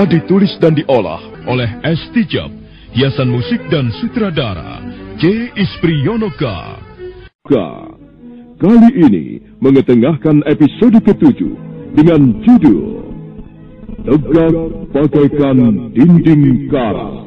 Naskah ditulis dan diolah oleh S. Tijab, hiasan musik dan sutradara J. Isprionoka. Kali ini mengetengahkan episode ketujuh dengan judul Tegak Bagaikan Dinding Karat.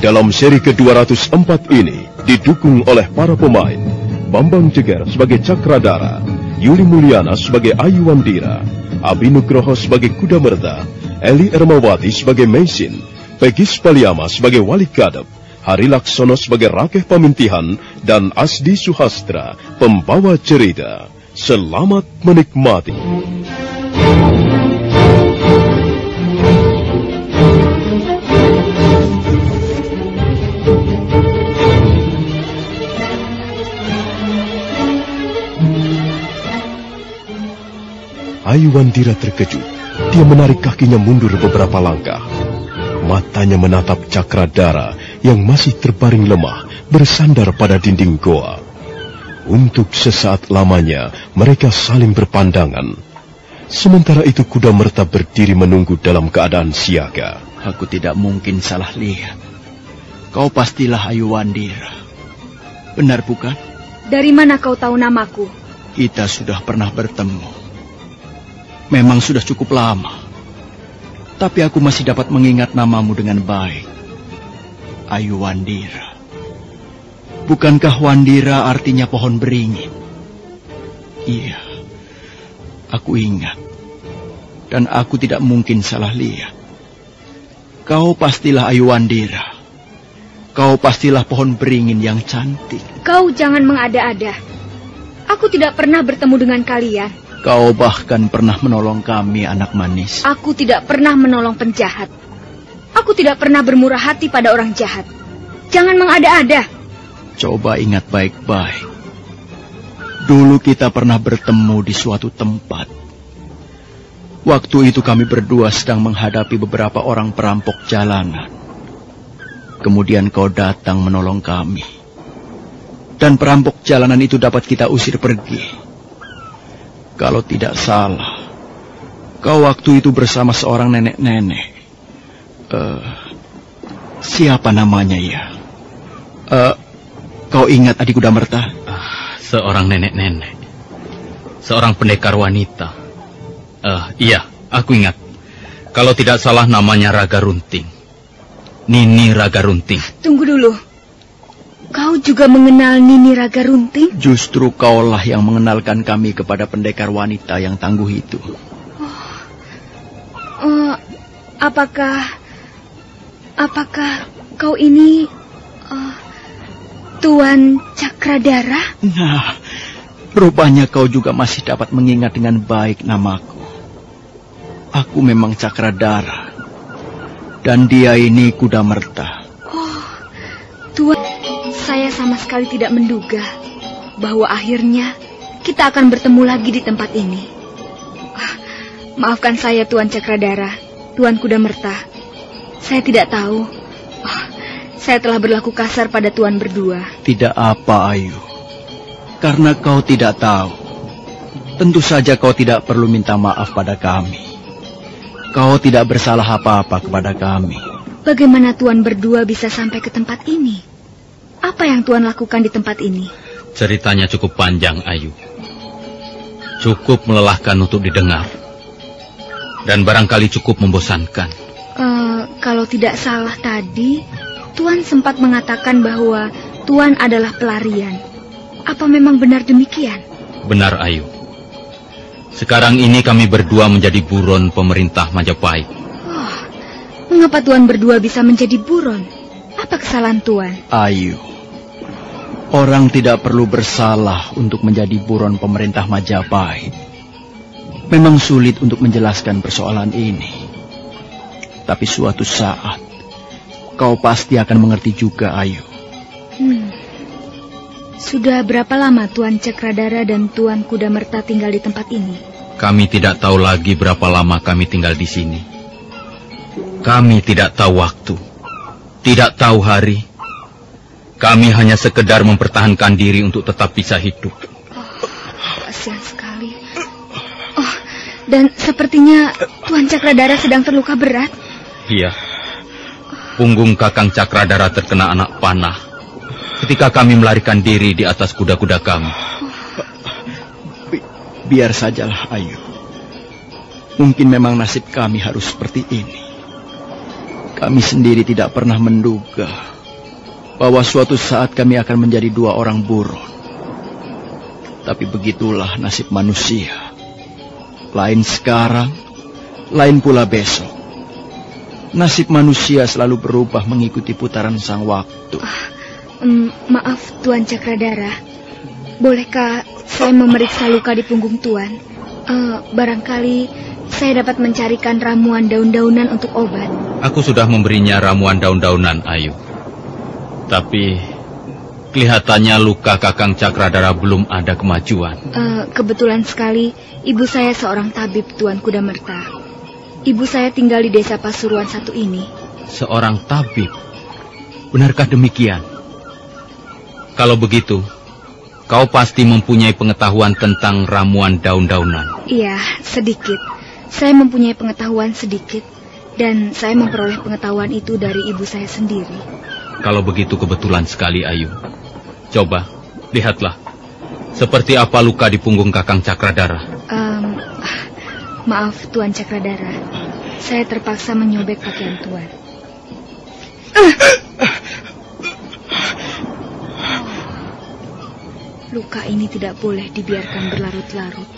Dalam seri ke-204 ini didukung oleh para pemain Bambang Jeger sebagai Cakradara, Yuli Mulyana sebagai Ayu Wandira, Abi Nugroho sebagai Kuda Merta, Eli Ermawati sebagai Mesin, Pegis Paliama sebagai Wali Kadep, Hari Laksono sebagai Rakeh Pamintihan, dan Asdi Suhastra, pembawa cerita. Selamat menikmati. Ayu Wandira terkejut. Dia menarik kakinya mundur beberapa langkah. Matanya menatap Cakradara yang masih terbaring lemah bersandar pada dinding goa. Untuk sesaat lamanya mereka saling berpandangan. Sementara itu kuda merta berdiri menunggu dalam keadaan siaga. Aku tidak mungkin salah lihat. Kau pastilah Ayu Wandira. Benar bukan? Dari mana kau tahu namaku? Kita sudah pernah bertemu. Memang sudah cukup lama. Tapi aku masih dapat mengingat namamu dengan baik. Ayu Wandira. Bukankah Wandira artinya pohon beringin? Iya. Aku ingat. Dan aku tidak mungkin salah lihat. Kau pastilah Ayu Wandira. Kau pastilah pohon beringin yang cantik. Kau jangan mengada-ada. Aku tidak pernah bertemu dengan kalian. Kau bahkan pernah menolong kami, anak manis. Aku tidak pernah menolong penjahat. Aku tidak pernah bermurah hati pada orang jahat. Jangan mengada-ada. Coba ingat baik-baik. Dulu kita pernah bertemu di suatu tempat. Waktu itu kami berdua sedang menghadapi beberapa orang perampok jalanan. Kemudian kau datang menolong kami. Dan perampok jalanan itu dapat kita usir pergi. Kalau tidak salah, kau waktu itu bersama seorang nenek-nenek. Uh, siapa namanya ya? Uh, kau ingat adik kuda merta? seorang nenek-nenek. Seorang pendekar wanita. Uh, iya, aku ingat. Kalau tidak salah namanya Raga Runting. Nini Raga Runting. Tunggu dulu. Kau juga mengenal Nini Raga Runting? Justru kaulah yang mengenalkan kami kepada pendekar wanita yang tangguh itu. Oh, uh, apakah, apakah kau ini uh, Tuan Cakradara? Nah, rupanya kau juga masih dapat mengingat dengan baik namaku. Aku memang Cakradara. Dan dia ini kuda merta. Oh, Tuan, saya sama sekali tidak menduga bahwa akhirnya kita akan bertemu lagi di tempat ini. Ah, maafkan saya Tuan Cakradara, Tuan Kuda Merta. Saya tidak tahu saya telah berlaku kasar pada tuan berdua. Tidak apa, Ayu. Karena kau tidak tahu. Tentu saja kau tidak perlu minta maaf pada kami. Kau tidak bersalah apa-apa kepada kami. Bagaimana tuan berdua bisa sampai ke tempat ini? Apa yang tuan lakukan di tempat ini? Ceritanya cukup panjang, Ayu. Cukup melelahkan untuk didengar. Dan barangkali cukup membosankan. Uh, kalau tidak salah tadi, Tuan sempat mengatakan bahwa Tuan adalah pelarian. Apa memang benar demikian? Benar, Ayu. Sekarang ini kami berdua menjadi buron pemerintah Majapahit. Oh, mengapa Tuan berdua bisa menjadi buron? Apa kesalahan Tuan? Ayu, orang tidak perlu bersalah untuk menjadi buron pemerintah Majapahit. Memang sulit untuk menjelaskan persoalan ini. Tapi suatu saat, Kau pasti akan mengerti juga, Ayu. Hmm. Sudah berapa lama Tuan Cakradara dan Tuan Kuda Merta tinggal di tempat ini? Kami tidak tahu lagi berapa lama kami tinggal di sini. Kami tidak tahu waktu, tidak tahu hari. Kami hanya sekedar mempertahankan diri untuk tetap bisa hidup. Oh, kasihan sekali. Oh, dan sepertinya Tuan Cakradara sedang terluka berat. Iya. Punggung Kakang Cakradara terkena anak panah ketika kami melarikan diri di atas kuda-kuda kami. Bi biar sajalah, Ayu. Mungkin memang nasib kami harus seperti ini. Kami sendiri tidak pernah menduga bahwa suatu saat kami akan menjadi dua orang buron. Tapi begitulah nasib manusia. Lain sekarang, lain pula besok. Nasib manusia selalu berubah mengikuti putaran sang waktu. um, maaf, Tuan Cakradara. Bolehkah saya memeriksa luka di punggung Tuan? Uh, barangkali saya dapat mencarikan ramuan daun-daunan untuk obat. Aku sudah memberinya ramuan daun-daunan, Ayu. Tapi kelihatannya luka Kakang Cakradara belum ada kemajuan. Uh, kebetulan sekali, ibu saya seorang tabib, Tuan Kuda Merta. Ibu saya tinggal di desa Pasuruan satu ini. Seorang tabib? Benarkah demikian? Kalau begitu, kau pasti mempunyai pengetahuan tentang ramuan daun-daunan. Iya, sedikit. Saya mempunyai pengetahuan sedikit. Dan saya memperoleh pengetahuan itu dari ibu saya sendiri. Kalau begitu kebetulan sekali, Ayu. Coba, lihatlah. Seperti apa luka di punggung Kakang Cakradara? Um, Maaf, Tuan Cakradara. Saya terpaksa menyobek pakaian Tuan. Luka ini tidak boleh dibiarkan berlarut-larut.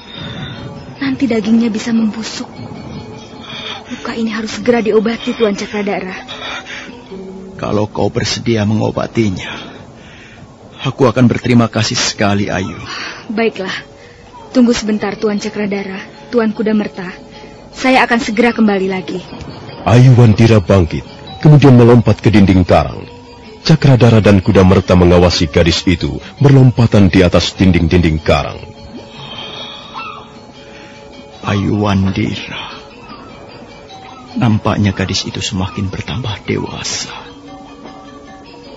Nanti dagingnya bisa membusuk. Luka ini harus segera diobati, Tuan Cakradara. Kalau kau bersedia mengobatinya, aku akan berterima kasih sekali, Ayu. Baiklah. Tunggu sebentar, Tuan Cakradara. Tuan Kuda Merta. Saya akan segera kembali lagi. Ayu Wandira bangkit, kemudian melompat ke dinding karang. Cakradara dan kuda merta mengawasi gadis itu berlompatan di atas dinding-dinding karang. Ayu Wandira. Nampaknya gadis itu semakin bertambah dewasa.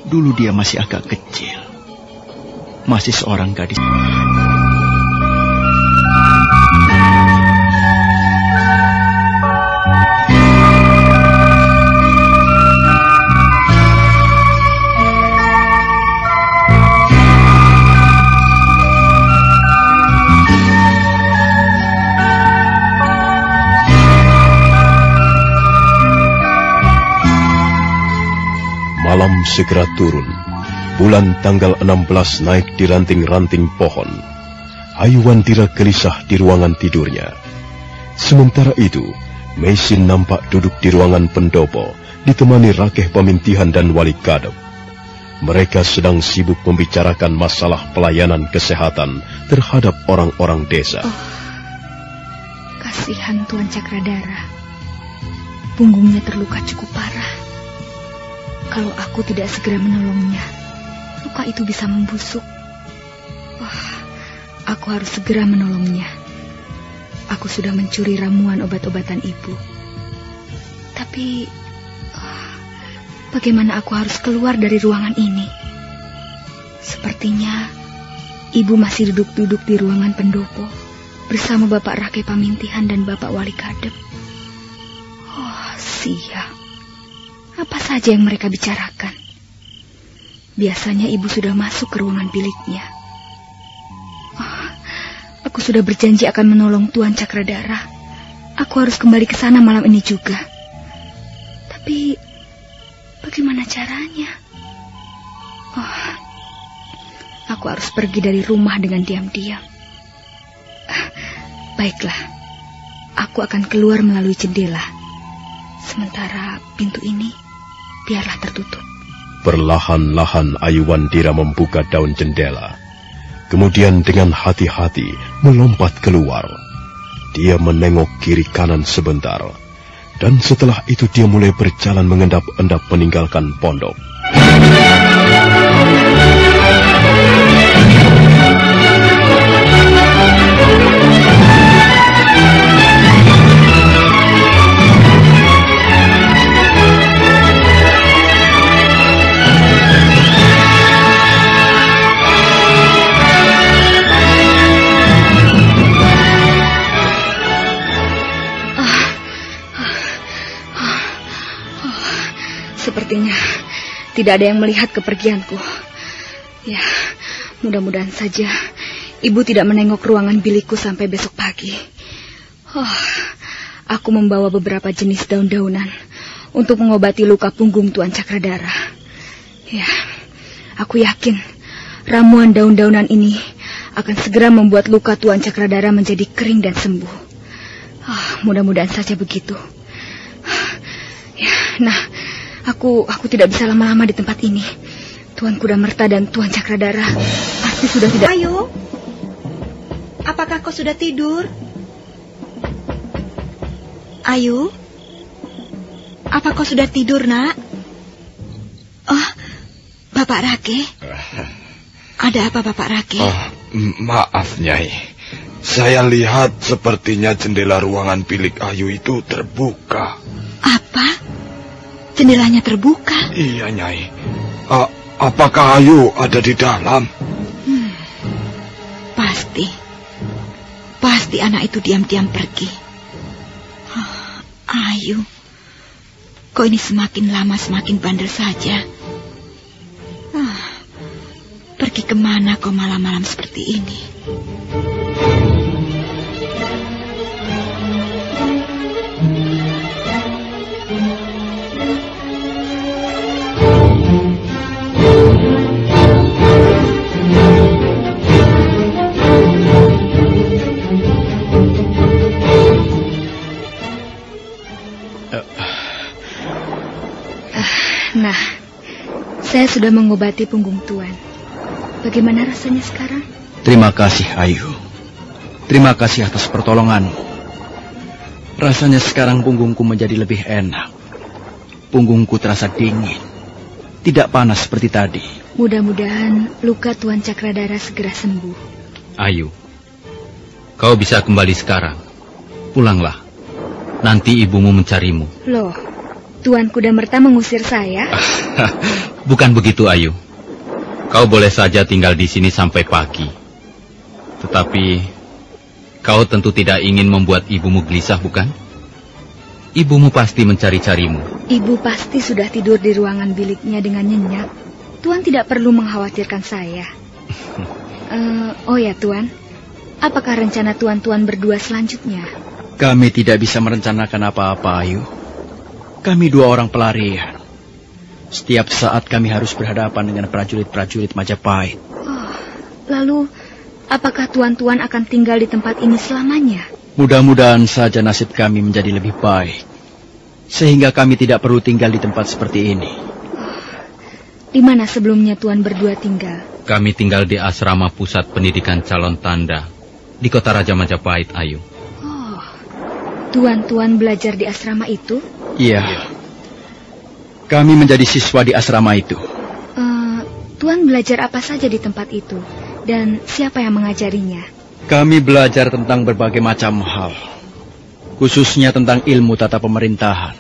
Dulu dia masih agak kecil. Masih seorang gadis. Malam segera turun. Bulan tanggal 16 naik di ranting-ranting pohon. Ayu Wandira gelisah di ruangan tidurnya. Sementara itu, Mesin nampak duduk di ruangan pendopo, ditemani Rakeh Pemintihan dan Wali Kadep. Mereka sedang sibuk membicarakan masalah pelayanan kesehatan terhadap orang-orang desa. Oh, kasihan Tuan Cakradara. Punggungnya terluka cukup parah. Kalau aku tidak segera menolongnya, luka itu bisa membusuk. Wah, aku harus segera menolongnya. Aku sudah mencuri ramuan obat-obatan ibu. Tapi, ah, bagaimana aku harus keluar dari ruangan ini? Sepertinya ibu masih duduk-duduk di ruangan pendopo bersama Bapak Rake Pamintihan dan Bapak Wali Kadep. Oh, sia. Apa saja yang mereka bicarakan? Biasanya ibu sudah masuk ke ruangan biliknya. Oh, aku sudah berjanji akan menolong Tuan Cakradara. Aku harus kembali ke sana malam ini juga. Tapi bagaimana caranya? Oh, aku harus pergi dari rumah dengan diam-diam. Ah, Baiklah, aku akan keluar melalui jendela. Sementara pintu ini biarlah tertutup. Perlahan-lahan Ayu Wandira membuka daun jendela. Kemudian dengan hati-hati melompat keluar. Dia menengok kiri kanan sebentar. Dan setelah itu dia mulai berjalan mengendap-endap meninggalkan pondok. Sepertinya tidak ada yang melihat kepergianku. Ya, mudah-mudahan saja ibu tidak menengok ruangan bilikku sampai besok pagi. Oh, aku membawa beberapa jenis daun-daunan untuk mengobati luka punggung Tuan Cakradara. Ya, aku yakin ramuan daun-daunan ini akan segera membuat luka Tuan Cakradara menjadi kering dan sembuh. Oh, mudah-mudahan saja begitu. Ya, nah, Aku aku tidak bisa lama-lama di tempat ini. Tuan Kuda Merta dan Tuan Cakradara pasti sudah tidak. Ayo. Apakah kau sudah tidur? Ayu. Apa kau sudah tidur, Nak? Oh, Bapak Rake. Ada apa, Bapak Rake? Oh, maaf, Nyai. Saya lihat sepertinya jendela ruangan bilik Ayu itu terbuka. Apa? Jendelanya terbuka. Iya, Nyai. A apakah Ayu ada di dalam? Hmm, pasti. Pasti anak itu diam-diam pergi. Oh, Ayu. Kok ini semakin lama semakin bandel saja? Ah, pergi ke mana kau malam-malam seperti ini? Saya sudah mengobati punggung Tuan. Bagaimana rasanya sekarang? Terima kasih, Ayu. Terima kasih atas pertolonganmu. Rasanya sekarang punggungku menjadi lebih enak. Punggungku terasa dingin. tidak panas seperti tadi. Mudah-mudahan luka Tuan Cakradara segera sembuh. Ayu, kau bisa kembali sekarang. Pulanglah. Nanti ibumu mencarimu. Loh, Tuan Kuda Merta mengusir saya? Bukan begitu, Ayu. Kau boleh saja tinggal di sini sampai pagi. Tetapi kau tentu tidak ingin membuat ibumu gelisah, bukan? Ibumu pasti mencari-carimu. Ibu pasti sudah tidur di ruangan biliknya dengan nyenyak. Tuan tidak perlu mengkhawatirkan saya. uh, oh ya, Tuan. Apakah rencana tuan-tuan berdua selanjutnya? Kami tidak bisa merencanakan apa-apa, Ayu. Kami dua orang pelarian. Setiap saat kami harus berhadapan dengan prajurit-prajurit Majapahit. Oh, lalu, apakah tuan-tuan akan tinggal di tempat ini selamanya? Mudah-mudahan saja nasib kami menjadi lebih baik. Sehingga kami tidak perlu tinggal di tempat seperti ini. Oh, di mana sebelumnya tuan berdua tinggal? Kami tinggal di asrama pusat pendidikan calon tanda di kota Raja Majapahit, Ayu. Tuan-tuan belajar di asrama itu? Iya. Kami menjadi siswa di asrama itu. Uh, Tuan belajar apa saja di tempat itu? Dan siapa yang mengajarinya? Kami belajar tentang berbagai macam hal. Khususnya tentang ilmu tata pemerintahan.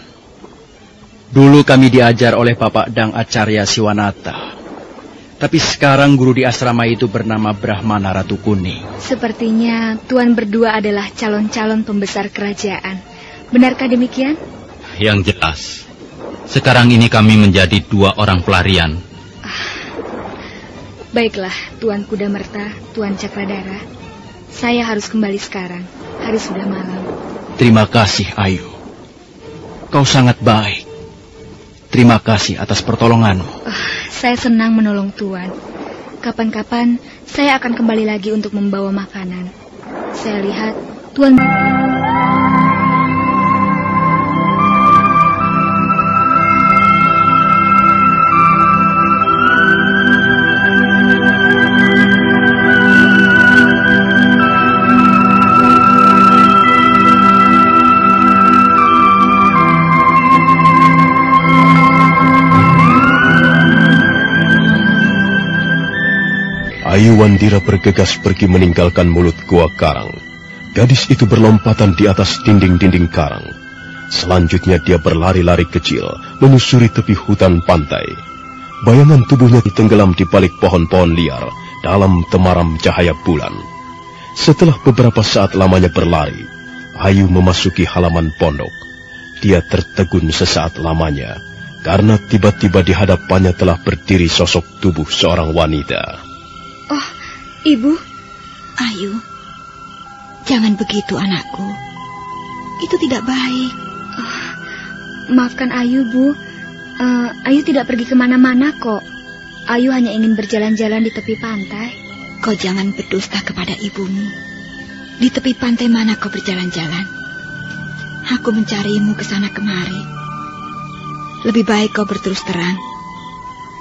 Dulu kami diajar oleh Bapak Dang Acarya Siwanata. Tapi sekarang guru di asrama itu bernama Brahmana Ratu Kuning. Sepertinya Tuan berdua adalah calon-calon pembesar kerajaan. Benarkah demikian? Yang jelas, sekarang ini kami menjadi dua orang pelarian. Ah, baiklah, Tuan Kuda Merta, Tuan Cakradara. Saya harus kembali sekarang. Hari sudah malam. Terima kasih, Ayu. Kau sangat baik. Terima kasih atas pertolonganmu. Ah, saya senang menolong Tuan. Kapan-kapan saya akan kembali lagi untuk membawa makanan. Saya lihat Tuan... Ayu Wandira bergegas pergi meninggalkan mulut gua karang. Gadis itu berlompatan di atas dinding-dinding karang. Selanjutnya dia berlari-lari kecil, menyusuri tepi hutan pantai. Bayangan tubuhnya tenggelam di balik pohon-pohon liar dalam temaram cahaya bulan. Setelah beberapa saat lamanya berlari, Ayu memasuki halaman pondok. Dia tertegun sesaat lamanya, karena tiba-tiba di hadapannya telah berdiri sosok tubuh seorang wanita. Ibu. Ayu, jangan begitu anakku. Itu tidak baik. Oh, maafkan Ayu, Bu. Uh, Ayu tidak pergi ke mana-mana kok. Ayu hanya ingin berjalan-jalan di tepi pantai. Kau jangan berdusta kepada ibumu. Di tepi pantai mana kau berjalan-jalan? Aku mencarimu ke sana kemari. Lebih baik kau berterus terang.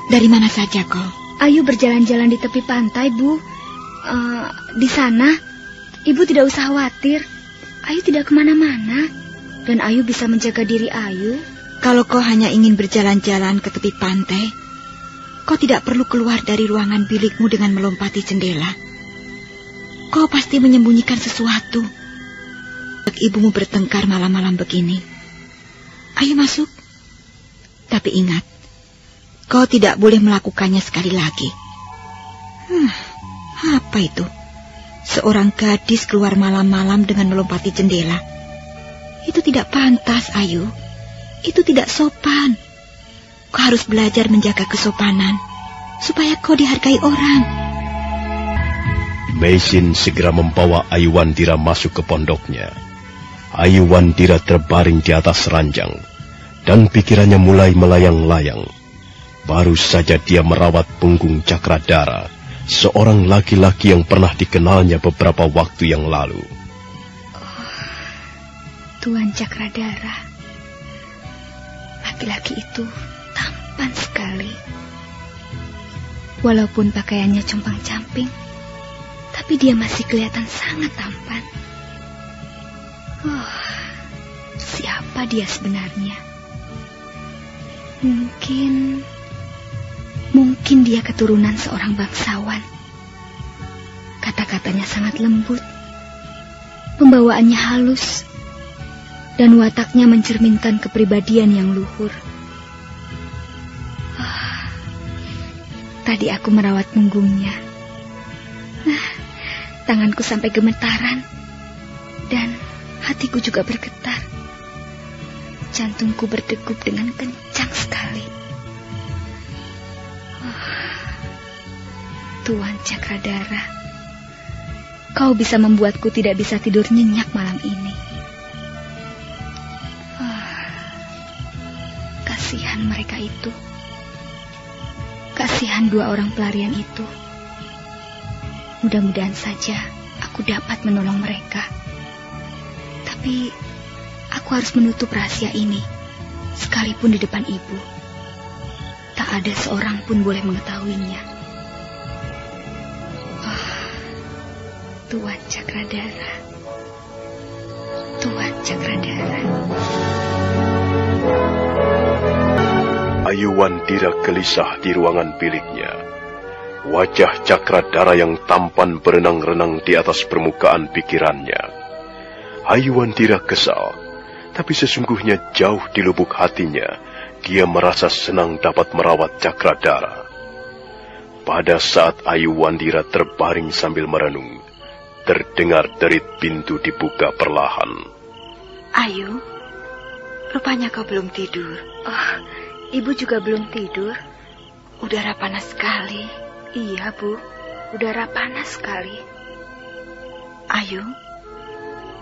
Dari mana saja kau? Ayu berjalan-jalan di tepi pantai, Bu. Uh, di sana, Ibu tidak usah khawatir. Ayu tidak ke mana-mana. Dan Ayu bisa menjaga diri Ayu. Kalau kau hanya ingin berjalan-jalan ke tepi pantai, kau tidak perlu keluar dari ruangan bilikmu dengan melompati jendela. Kau pasti menyembunyikan sesuatu. Ibumu bertengkar malam-malam begini. Ayo masuk. Tapi ingat, Kau tidak boleh melakukannya sekali lagi. Hmm, apa itu? Seorang gadis keluar malam-malam dengan melompati jendela. Itu tidak pantas, Ayu. Itu tidak sopan. Kau harus belajar menjaga kesopanan supaya kau dihargai orang. Meisin segera membawa Ayuwandira masuk ke pondoknya. Ayuwandira terbaring di atas ranjang dan pikirannya mulai melayang-layang. Baru saja dia merawat punggung Cakradara, seorang laki-laki yang pernah dikenalnya beberapa waktu yang lalu. Oh, Tuan Cakradara, laki-laki itu tampan sekali. Walaupun pakaiannya compang-camping, tapi dia masih kelihatan sangat tampan. Oh, siapa dia sebenarnya? Mungkin Mungkin dia keturunan seorang bangsawan. Kata-katanya sangat lembut. Pembawaannya halus. Dan wataknya mencerminkan kepribadian yang luhur. Ah, tadi aku merawat punggungnya. Nah, tanganku sampai gemetaran. Dan hatiku juga bergetar. Jantungku berdegup dengan kencang sekali. Tuan Cakradara, kau bisa membuatku tidak bisa tidur nyenyak malam ini. Ah, kasihan mereka itu. Kasihan dua orang pelarian itu. Mudah-mudahan saja aku dapat menolong mereka. Tapi aku harus menutup rahasia ini, sekalipun di depan ibu. Tak ada seorang pun boleh mengetahuinya. Tuan Cakradara. Tuan Cakradara. Ayu Wandira gelisah di ruangan biliknya. Wajah Cakradara yang tampan berenang-renang di atas permukaan pikirannya. Ayu Wandira kesal, tapi sesungguhnya jauh di lubuk hatinya, dia merasa senang dapat merawat Cakradara. Pada saat Ayu Wandira terbaring sambil merenung, Terdengar derit pintu dibuka perlahan. Ayu, rupanya kau belum tidur. Oh, ibu juga belum tidur. Udara panas sekali. Iya, Bu. Udara panas sekali. Ayu,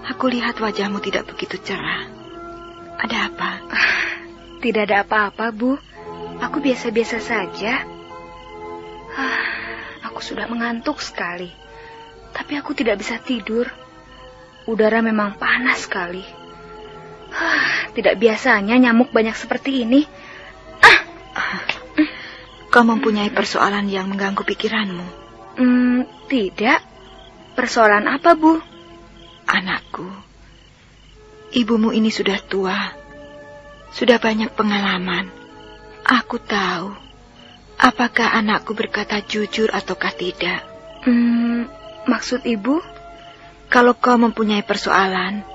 aku lihat wajahmu tidak begitu cerah. Ada apa? Ah, tidak ada apa-apa, Bu. Aku biasa-biasa saja. Ah, aku sudah mengantuk sekali. Tapi aku tidak bisa tidur. Udara memang panas sekali. Huh, tidak biasanya nyamuk banyak seperti ini. Ah. Kau mempunyai persoalan yang mengganggu pikiranmu? Hmm, tidak. Persoalan apa, Bu? Anakku, ibumu ini sudah tua. Sudah banyak pengalaman. Aku tahu apakah anakku berkata jujur ataukah tidak. Hmm, Maksud ibu? Kalau kau mempunyai persoalan,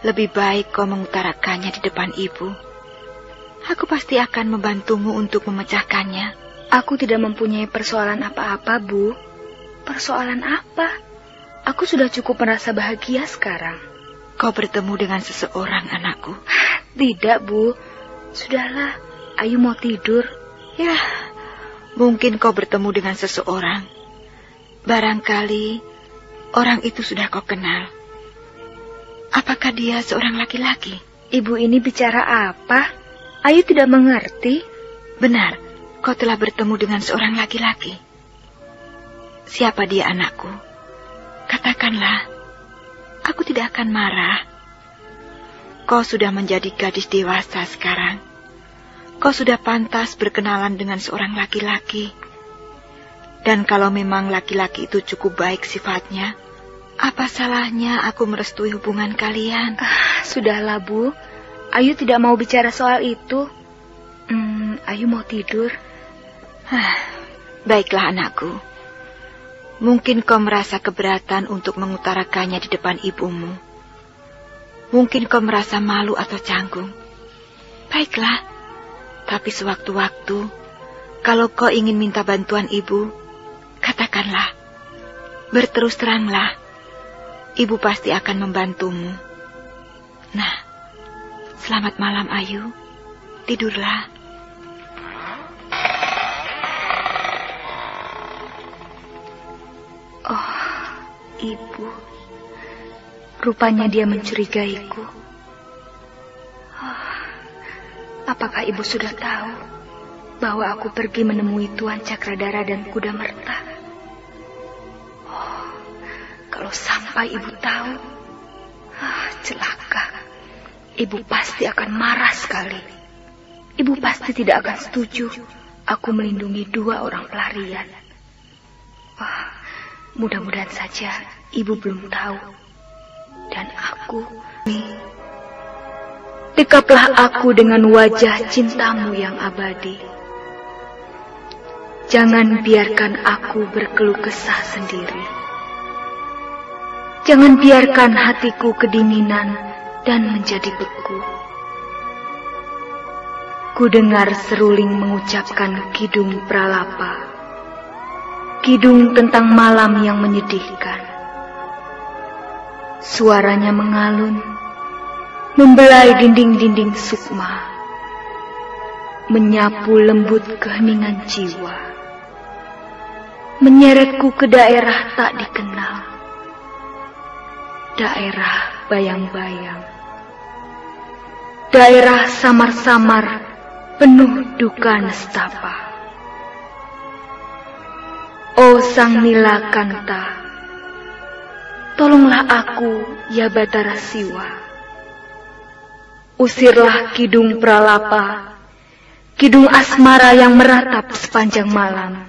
lebih baik kau mengutarakannya di depan ibu. Aku pasti akan membantumu untuk memecahkannya. Aku tidak mempunyai persoalan apa-apa, Bu. Persoalan apa? Aku sudah cukup merasa bahagia sekarang. Kau bertemu dengan seseorang, anakku. Tidak, Bu. Sudahlah, Ayu mau tidur. Ya, mungkin kau bertemu dengan seseorang Barangkali orang itu sudah kau kenal. Apakah dia seorang laki-laki? Ibu ini bicara apa? Ayu tidak mengerti. Benar, kau telah bertemu dengan seorang laki-laki. Siapa dia anakku? Katakanlah, aku tidak akan marah. Kau sudah menjadi gadis dewasa sekarang. Kau sudah pantas berkenalan dengan seorang laki-laki. Dan kalau memang laki-laki itu cukup baik sifatnya, apa salahnya aku merestui hubungan kalian? Ah, sudahlah, Bu. Ayu tidak mau bicara soal itu. Hmm, Ayu mau tidur. Ah, baiklah anakku. Mungkin kau merasa keberatan untuk mengutarakannya di depan ibumu. Mungkin kau merasa malu atau canggung. Baiklah, tapi sewaktu-waktu, kalau kau ingin minta bantuan ibu, Katakanlah, berterus teranglah, ibu pasti akan membantumu. Nah, selamat malam Ayu, tidurlah. Oh, ibu, rupanya dia mencurigaiku. Oh, apakah ibu sudah tahu bahwa aku pergi menemui Tuan Cakradara dan Kuda Merta? Kalau sampai ibu tahu, ah, celaka. Ibu pasti akan marah sekali. Ibu pasti tidak akan setuju aku melindungi dua orang pelarian. Ah, mudah-mudahan saja ibu belum tahu. Dan aku, dekaplah aku dengan wajah cintamu yang abadi. Jangan biarkan aku berkeluh kesah sendiri. Jangan biarkan hatiku kedinginan dan menjadi beku. Ku dengar seruling mengucapkan kidung pralapa. Kidung tentang malam yang menyedihkan. Suaranya mengalun, membelai dinding-dinding sukma, menyapu lembut keheningan jiwa, menyeretku ke daerah tak dikenal, daerah bayang-bayang, daerah samar-samar penuh duka nestapa. Oh Sang Nila Kanta, tolonglah aku, ya Batara Siwa. Usirlah kidung pralapa, kidung asmara yang meratap sepanjang malam.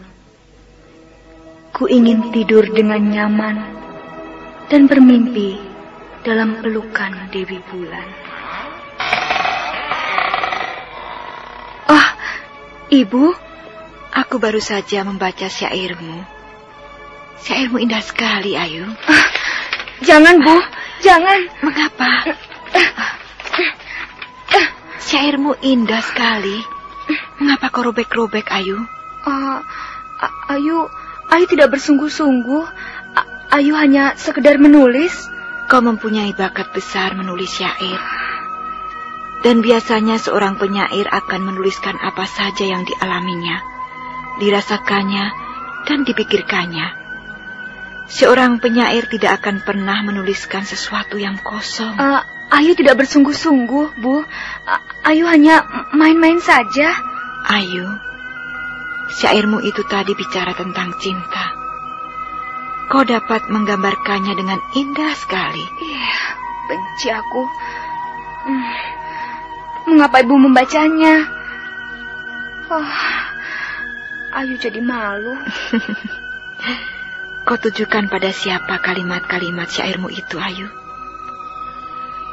Ku ingin tidur dengan nyaman dan bermimpi dalam pelukan Dewi Bulan. Oh, Ibu, Aku baru saja membaca syairmu. Syairmu indah sekali, Ayu. ah, jangan, Bu. Jangan. Mengapa? Syairmu indah sekali. Mengapa kau robek-robek, Ayu? Uh, Ayu, Ayu tidak bersungguh-sungguh. Ayu hanya sekedar menulis. Kau mempunyai bakat besar menulis syair. Dan biasanya seorang penyair akan menuliskan apa saja yang dialaminya dirasakannya, dan dipikirkannya. Seorang penyair tidak akan pernah menuliskan sesuatu yang kosong. Uh, Ayu tidak bersungguh-sungguh, Bu. Uh, Ayu hanya main-main saja. Ayu, syairmu itu tadi bicara tentang cinta. Kau dapat menggambarkannya dengan indah sekali. Iya, benci aku. Hmm. Mengapa ibu membacanya? Oh, Ayu jadi malu. Kau tujukan pada siapa kalimat-kalimat syairmu itu, Ayu?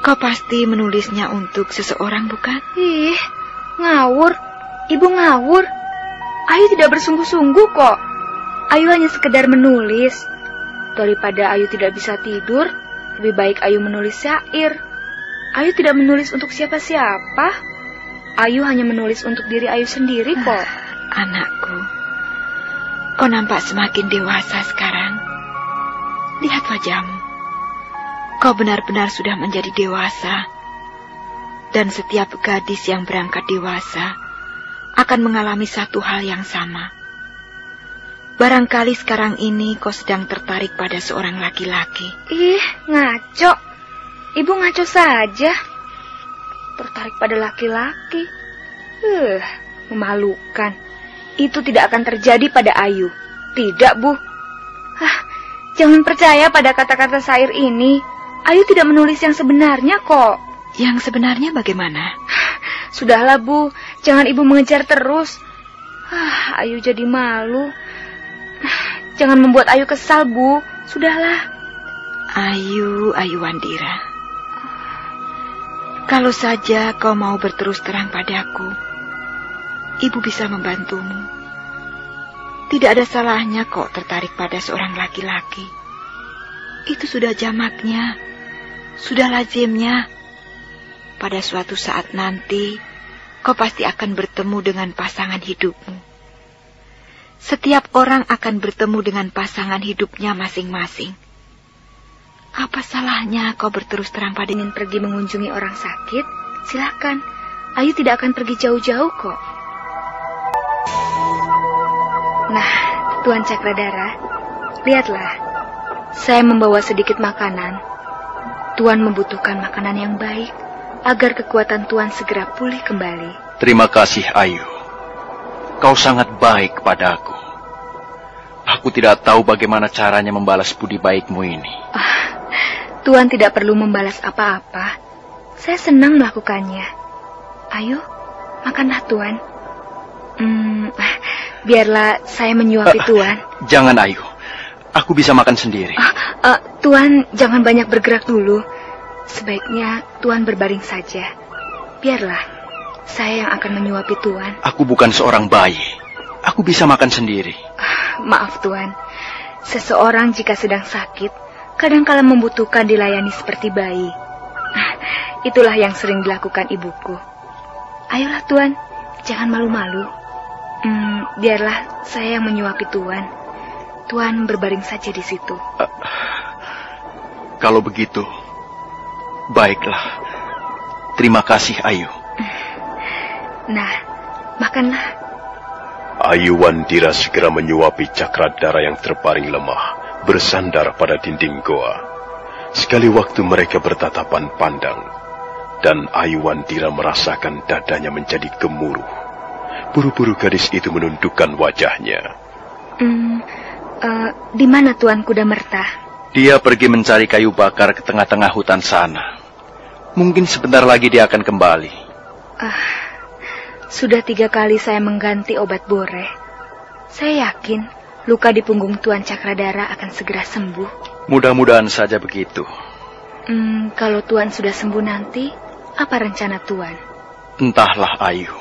Kau pasti menulisnya untuk seseorang, bukan? Ih, ngawur. Ibu ngawur. Ayu tidak bersungguh-sungguh kok. Ayu hanya sekedar menulis. Daripada Ayu tidak bisa tidur, lebih baik Ayu menulis syair. Ayu tidak menulis untuk siapa-siapa. Ayu hanya menulis untuk diri Ayu sendiri kok. Anakku, kau nampak semakin dewasa sekarang. Lihat wajahmu. Kau benar-benar sudah menjadi dewasa. Dan setiap gadis yang berangkat dewasa akan mengalami satu hal yang sama. Barangkali sekarang ini kau sedang tertarik pada seorang laki-laki. Ih, ngaco. Ibu ngaco saja. Tertarik pada laki-laki. Uh, memalukan. Itu tidak akan terjadi pada Ayu. Tidak, Bu. Ah, jangan percaya pada kata-kata syair ini. Ayu tidak menulis yang sebenarnya kok. Yang sebenarnya bagaimana? Sudahlah, Bu. Jangan Ibu mengejar terus. Ah, Ayu jadi malu. Jangan membuat Ayu kesal, Bu. Sudahlah. Ayu, Ayu Wandira. Kalau saja kau mau berterus terang padaku, ibu bisa membantumu. Tidak ada salahnya kok tertarik pada seorang laki-laki. Itu sudah jamaknya, sudah lazimnya. Pada suatu saat nanti, kau pasti akan bertemu dengan pasangan hidupmu. Setiap orang akan bertemu dengan pasangan hidupnya masing-masing. Apa salahnya kau berterus terang pada ingin pergi mengunjungi orang sakit? Silahkan. Ayu tidak akan pergi jauh-jauh kok. Nah, Tuan Cakradara, lihatlah. Saya membawa sedikit makanan. Tuan membutuhkan makanan yang baik agar kekuatan Tuan segera pulih kembali. Terima kasih, Ayu. Kau sangat baik padaku. Aku tidak tahu bagaimana caranya membalas budi baikmu ini. Ah, Tuan tidak perlu membalas apa-apa. Saya senang melakukannya. Ayo, makanlah Tuan. Hmm, biarlah saya menyuapi uh, Tuan. Jangan, Ayu. Aku bisa makan sendiri. Uh, uh, tuan, jangan banyak bergerak dulu. Sebaiknya Tuan berbaring saja. Biarlah, saya yang akan menyuapi Tuan. Aku bukan seorang bayi. Aku bisa makan sendiri. Maaf Tuan, seseorang jika sedang sakit, kadang-kala membutuhkan dilayani seperti bayi. Itulah yang sering dilakukan ibuku. Ayolah Tuan, jangan malu-malu. Hmm, biarlah saya yang menyuapi Tuan. Tuan berbaring saja di situ. Uh, kalau begitu, baiklah. Terima kasih, Ayu. Nah, makanlah. Ayu Wandira segera menyuapi Cakradara yang terbaring lemah, bersandar pada dinding goa. Sekali waktu mereka bertatapan pandang, dan Ayu Wandira merasakan dadanya menjadi gemuruh. Buru-buru gadis itu menundukkan wajahnya. Hmm, uh, di mana Tuan Kuda Merta? Dia pergi mencari kayu bakar ke tengah-tengah hutan sana. Mungkin sebentar lagi dia akan kembali. Ah, sudah tiga kali saya mengganti obat bore. Saya yakin luka di punggung Tuan Cakradara akan segera sembuh. Mudah-mudahan saja begitu. Hmm, kalau Tuan sudah sembuh nanti, apa rencana Tuan? Entahlah, Ayu.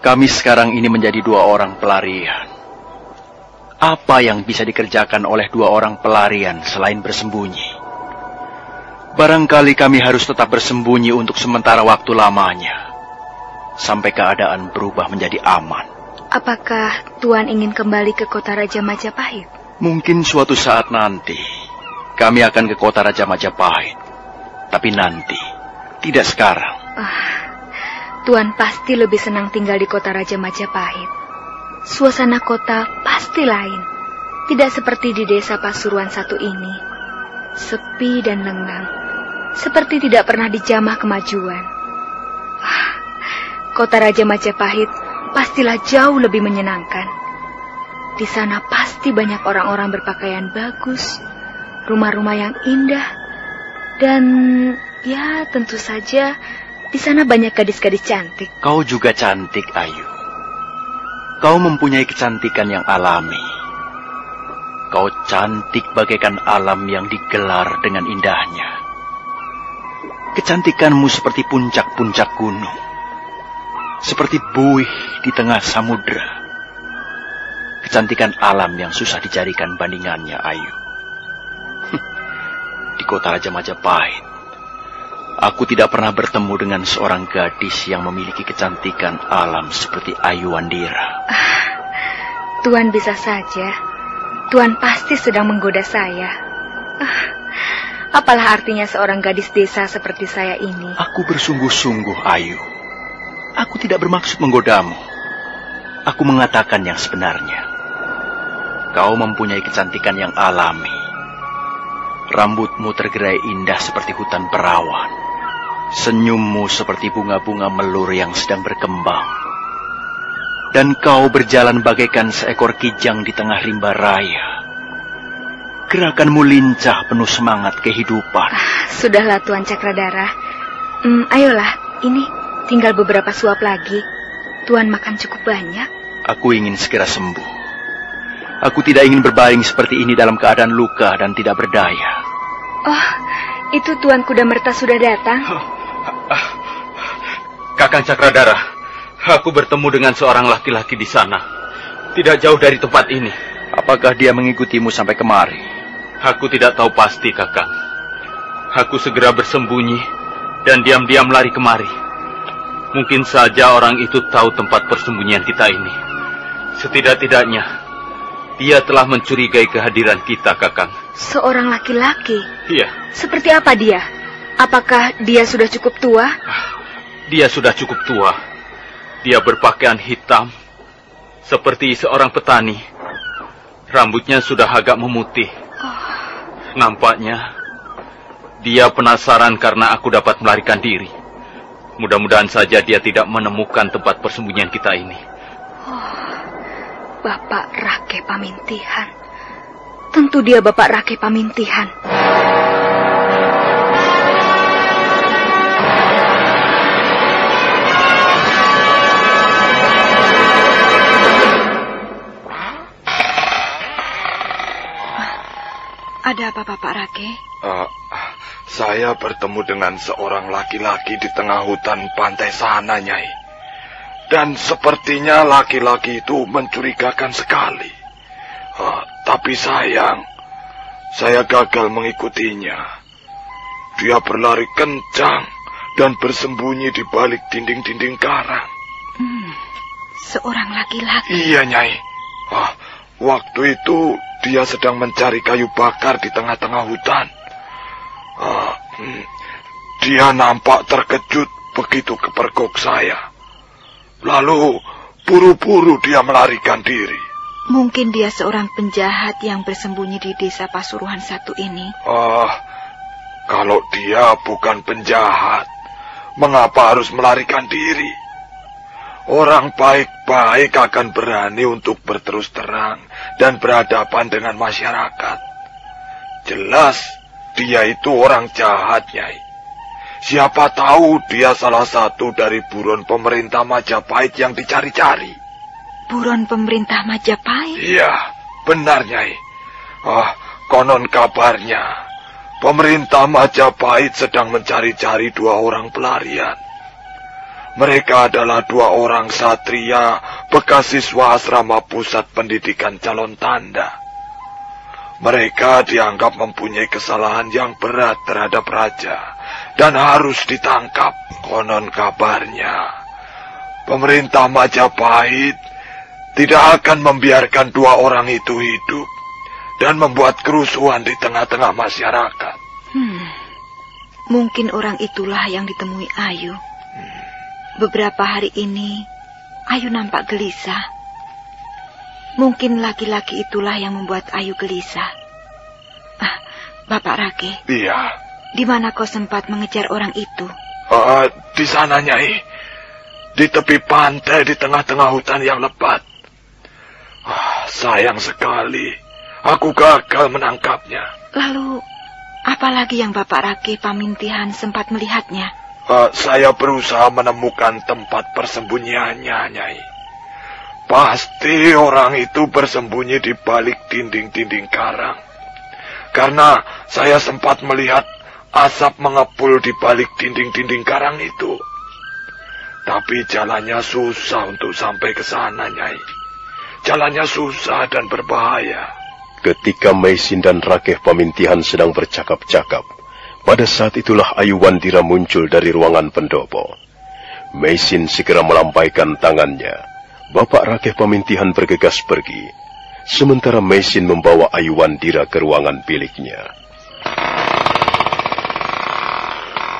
Kami sekarang ini menjadi dua orang pelarian. Apa yang bisa dikerjakan oleh dua orang pelarian selain bersembunyi? Barangkali kami harus tetap bersembunyi untuk sementara waktu lamanya. Sampai keadaan berubah menjadi aman. Apakah Tuan ingin kembali ke kota Raja Majapahit? Mungkin suatu saat nanti kami akan ke kota Raja Majapahit. Tapi nanti, tidak sekarang. Ah, Tuan pasti lebih senang tinggal di kota Raja Majapahit. Suasana kota pasti lain. Tidak seperti di desa Pasuruan satu ini. Sepi dan lengang seperti tidak pernah dijamah kemajuan. Ah, kota Raja Majapahit pastilah jauh lebih menyenangkan. Di sana pasti banyak orang-orang berpakaian bagus, rumah-rumah yang indah, dan ya tentu saja di sana banyak gadis-gadis cantik. Kau juga cantik, Ayu. Kau mempunyai kecantikan yang alami. Kau cantik bagaikan alam yang digelar dengan indahnya. Kecantikanmu seperti puncak-puncak gunung. Seperti buih di tengah samudera. Kecantikan alam yang susah dicarikan bandingannya, Ayu. Di kota Raja Majapahit, aku tidak pernah bertemu dengan seorang gadis yang memiliki kecantikan alam seperti Ayu Wandira. Ah, Tuan bisa saja. Tuan pasti sedang menggoda saya. Ah, Apalah artinya seorang gadis desa seperti saya ini? Aku bersungguh-sungguh, Ayu. Aku tidak bermaksud menggodamu. Aku mengatakan yang sebenarnya. Kau mempunyai kecantikan yang alami. Rambutmu tergerai indah seperti hutan perawan. Senyummu seperti bunga-bunga melur yang sedang berkembang. Dan kau berjalan bagaikan seekor kijang di tengah rimba raya Gerakanmu lincah penuh semangat kehidupan. Ah, sudahlah Tuan Cakradara. Hmm, ayolah, ini tinggal beberapa suap lagi. Tuan makan cukup banyak. Aku ingin segera sembuh. Aku tidak ingin berbaring seperti ini dalam keadaan luka dan tidak berdaya. Oh, itu Tuan Kuda Merta sudah datang. Oh, ah, Kakang Cakradara, aku bertemu dengan seorang laki-laki di sana. Tidak jauh dari tempat ini. Apakah dia mengikutimu sampai kemari? Aku tidak tahu pasti, Kakang. Aku segera bersembunyi dan diam-diam lari kemari. Mungkin saja orang itu tahu tempat persembunyian kita ini. Setidak-tidaknya, dia telah mencurigai kehadiran kita, Kakang. Seorang laki-laki? Iya. Seperti apa dia? Apakah dia sudah cukup tua? Ah, dia sudah cukup tua. Dia berpakaian hitam, seperti seorang petani. Rambutnya sudah agak memutih. Nampaknya dia penasaran karena aku dapat melarikan diri. Mudah-mudahan saja dia tidak menemukan tempat persembunyian kita ini. Oh, Bapak Rake Pamintihan. Tentu dia Bapak Rake Pamintihan. Ada apa, Bapak Rake? Uh, saya bertemu dengan seorang laki-laki di tengah hutan pantai sana, Nyai. Dan sepertinya laki-laki itu mencurigakan sekali. Uh, tapi sayang, saya gagal mengikutinya. Dia berlari kencang dan bersembunyi di balik dinding-dinding karang. Hmm, seorang laki-laki. Iya, Nyai. Ah, waktu itu dia sedang mencari kayu bakar di tengah-tengah hutan. Ah, hmm, dia nampak terkejut begitu kepergok saya. Lalu buru-buru dia melarikan diri. Mungkin dia seorang penjahat yang bersembunyi di desa Pasuruan satu ini. Ah, kalau dia bukan penjahat, mengapa harus melarikan diri? Orang baik-baik akan berani untuk berterus terang dan berhadapan dengan masyarakat. Jelas, dia itu orang jahat, Nyai. Siapa tahu dia salah satu dari buron pemerintah Majapahit yang dicari-cari. Buron pemerintah Majapahit? Iya, benar, Nyai. Ah, konon kabarnya, pemerintah Majapahit sedang mencari-cari dua orang pelarian. Mereka adalah dua orang satria bekas siswa asrama pusat pendidikan calon tanda. Mereka dianggap mempunyai kesalahan yang berat terhadap raja dan harus ditangkap. Konon kabarnya, pemerintah Majapahit tidak akan membiarkan dua orang itu hidup dan membuat kerusuhan di tengah-tengah masyarakat. Hmm, mungkin orang itulah yang ditemui Ayu. Beberapa hari ini, Ayu nampak gelisah. Mungkin laki-laki itulah yang membuat Ayu gelisah. Ah, Bapak Rake. Iya. Di mana kau sempat mengejar orang itu? Uh, di sana, Nyai. Di tepi pantai di tengah-tengah hutan yang lebat. Ah, sayang sekali. Aku gagal menangkapnya. Lalu, apalagi yang Bapak Rake Pamintihan sempat melihatnya? Uh, saya berusaha menemukan tempat persembunyiannya, Nyai. Pasti orang itu bersembunyi di balik dinding-dinding karang. Karena saya sempat melihat asap mengepul di balik dinding-dinding karang itu. Tapi jalannya susah untuk sampai ke sana, Nyai. Jalannya susah dan berbahaya. Ketika Maisin dan Rakeh Pamintihan sedang bercakap-cakap, pada saat itulah Ayu Wandira muncul dari ruangan pendopo. Maisin segera melampaikan tangannya. Bapak Rakeh Pamintihan bergegas pergi, sementara Maisin membawa Ayu Wandira ke ruangan biliknya.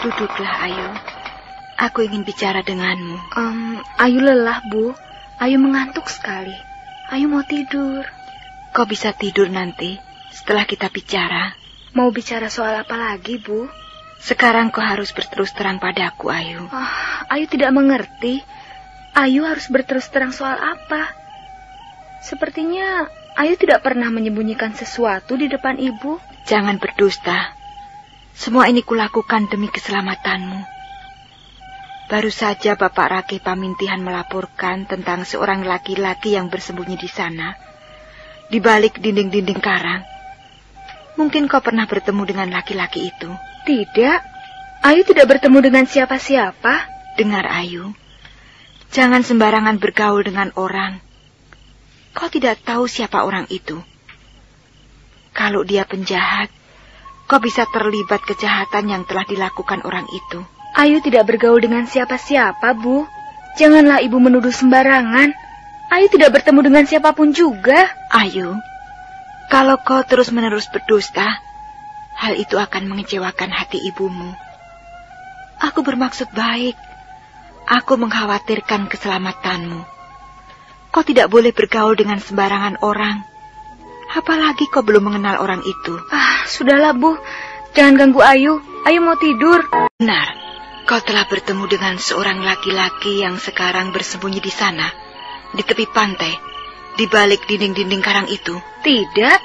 Duduklah, Ayu. Aku ingin bicara denganmu. Um, Ayu lelah, Bu. Ayu mengantuk sekali. Ayu mau tidur. Kau bisa tidur nanti setelah kita bicara. Mau bicara soal apa lagi, Bu? Sekarang kau harus berterus terang padaku, Ayu. Oh, Ayu tidak mengerti. Ayu harus berterus terang soal apa? Sepertinya Ayu tidak pernah menyembunyikan sesuatu di depan ibu. Jangan berdusta. Semua ini kulakukan demi keselamatanmu. Baru saja Bapak Rake Pamintihan melaporkan tentang seorang laki-laki yang bersembunyi di sana. Di balik dinding-dinding karang. Mungkin kau pernah bertemu dengan laki-laki itu. Tidak. Ayu tidak bertemu dengan siapa-siapa. Dengar Ayu. Jangan sembarangan bergaul dengan orang. Kau tidak tahu siapa orang itu. Kalau dia penjahat, kau bisa terlibat kejahatan yang telah dilakukan orang itu. Ayu tidak bergaul dengan siapa-siapa, Bu. Janganlah ibu menuduh sembarangan. Ayu tidak bertemu dengan siapa pun juga. Ayu, kalau kau terus-menerus berdusta, hal itu akan mengecewakan hati ibumu. Aku bermaksud baik. Aku mengkhawatirkan keselamatanmu. Kau tidak boleh bergaul dengan sembarangan orang. Apalagi kau belum mengenal orang itu. Ah, sudahlah, Bu. Jangan ganggu Ayu. Ayu mau tidur. Benar. Kau telah bertemu dengan seorang laki-laki yang sekarang bersembunyi di sana. Di tepi pantai. Di balik dinding-dinding karang itu. Tidak.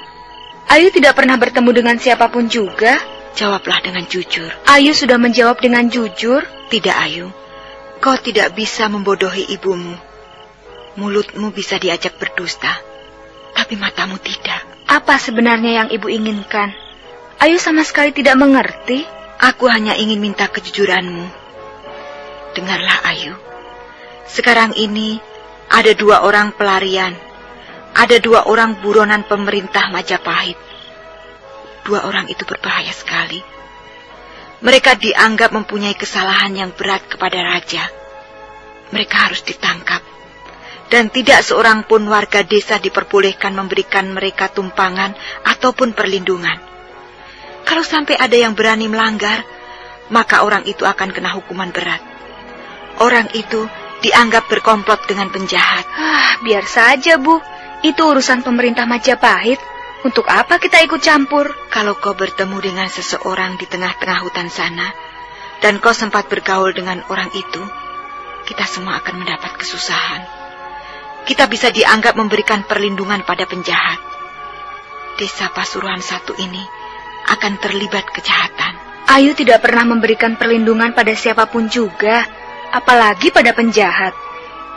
Ayu tidak pernah bertemu dengan siapa pun juga. Jawablah dengan jujur. Ayu sudah menjawab dengan jujur. Tidak, Ayu. Kau tidak bisa membodohi ibumu. Mulutmu bisa diajak berdusta, tapi matamu tidak. Apa sebenarnya yang ibu inginkan? Ayu sama sekali tidak mengerti. Aku hanya ingin minta kejujuranmu. Dengarlah, Ayu. Sekarang ini ada dua orang pelarian, ada dua orang buronan pemerintah Majapahit. Dua orang itu berbahaya sekali. Mereka dianggap mempunyai kesalahan yang berat kepada raja. Mereka harus ditangkap. Dan tidak seorang pun warga desa diperbolehkan memberikan mereka tumpangan ataupun perlindungan. Kalau sampai ada yang berani melanggar, maka orang itu akan kena hukuman berat. Orang itu dianggap berkomplot dengan penjahat. Ah, biar saja, Bu. Itu urusan pemerintah Majapahit. Untuk apa kita ikut campur? Kalau kau bertemu dengan seseorang di tengah-tengah hutan sana, dan kau sempat bergaul dengan orang itu, kita semua akan mendapat kesusahan. Kita bisa dianggap memberikan perlindungan pada penjahat. Desa Pasuruan satu ini akan terlibat kejahatan. Ayu tidak pernah memberikan perlindungan pada siapa pun juga, apalagi pada penjahat.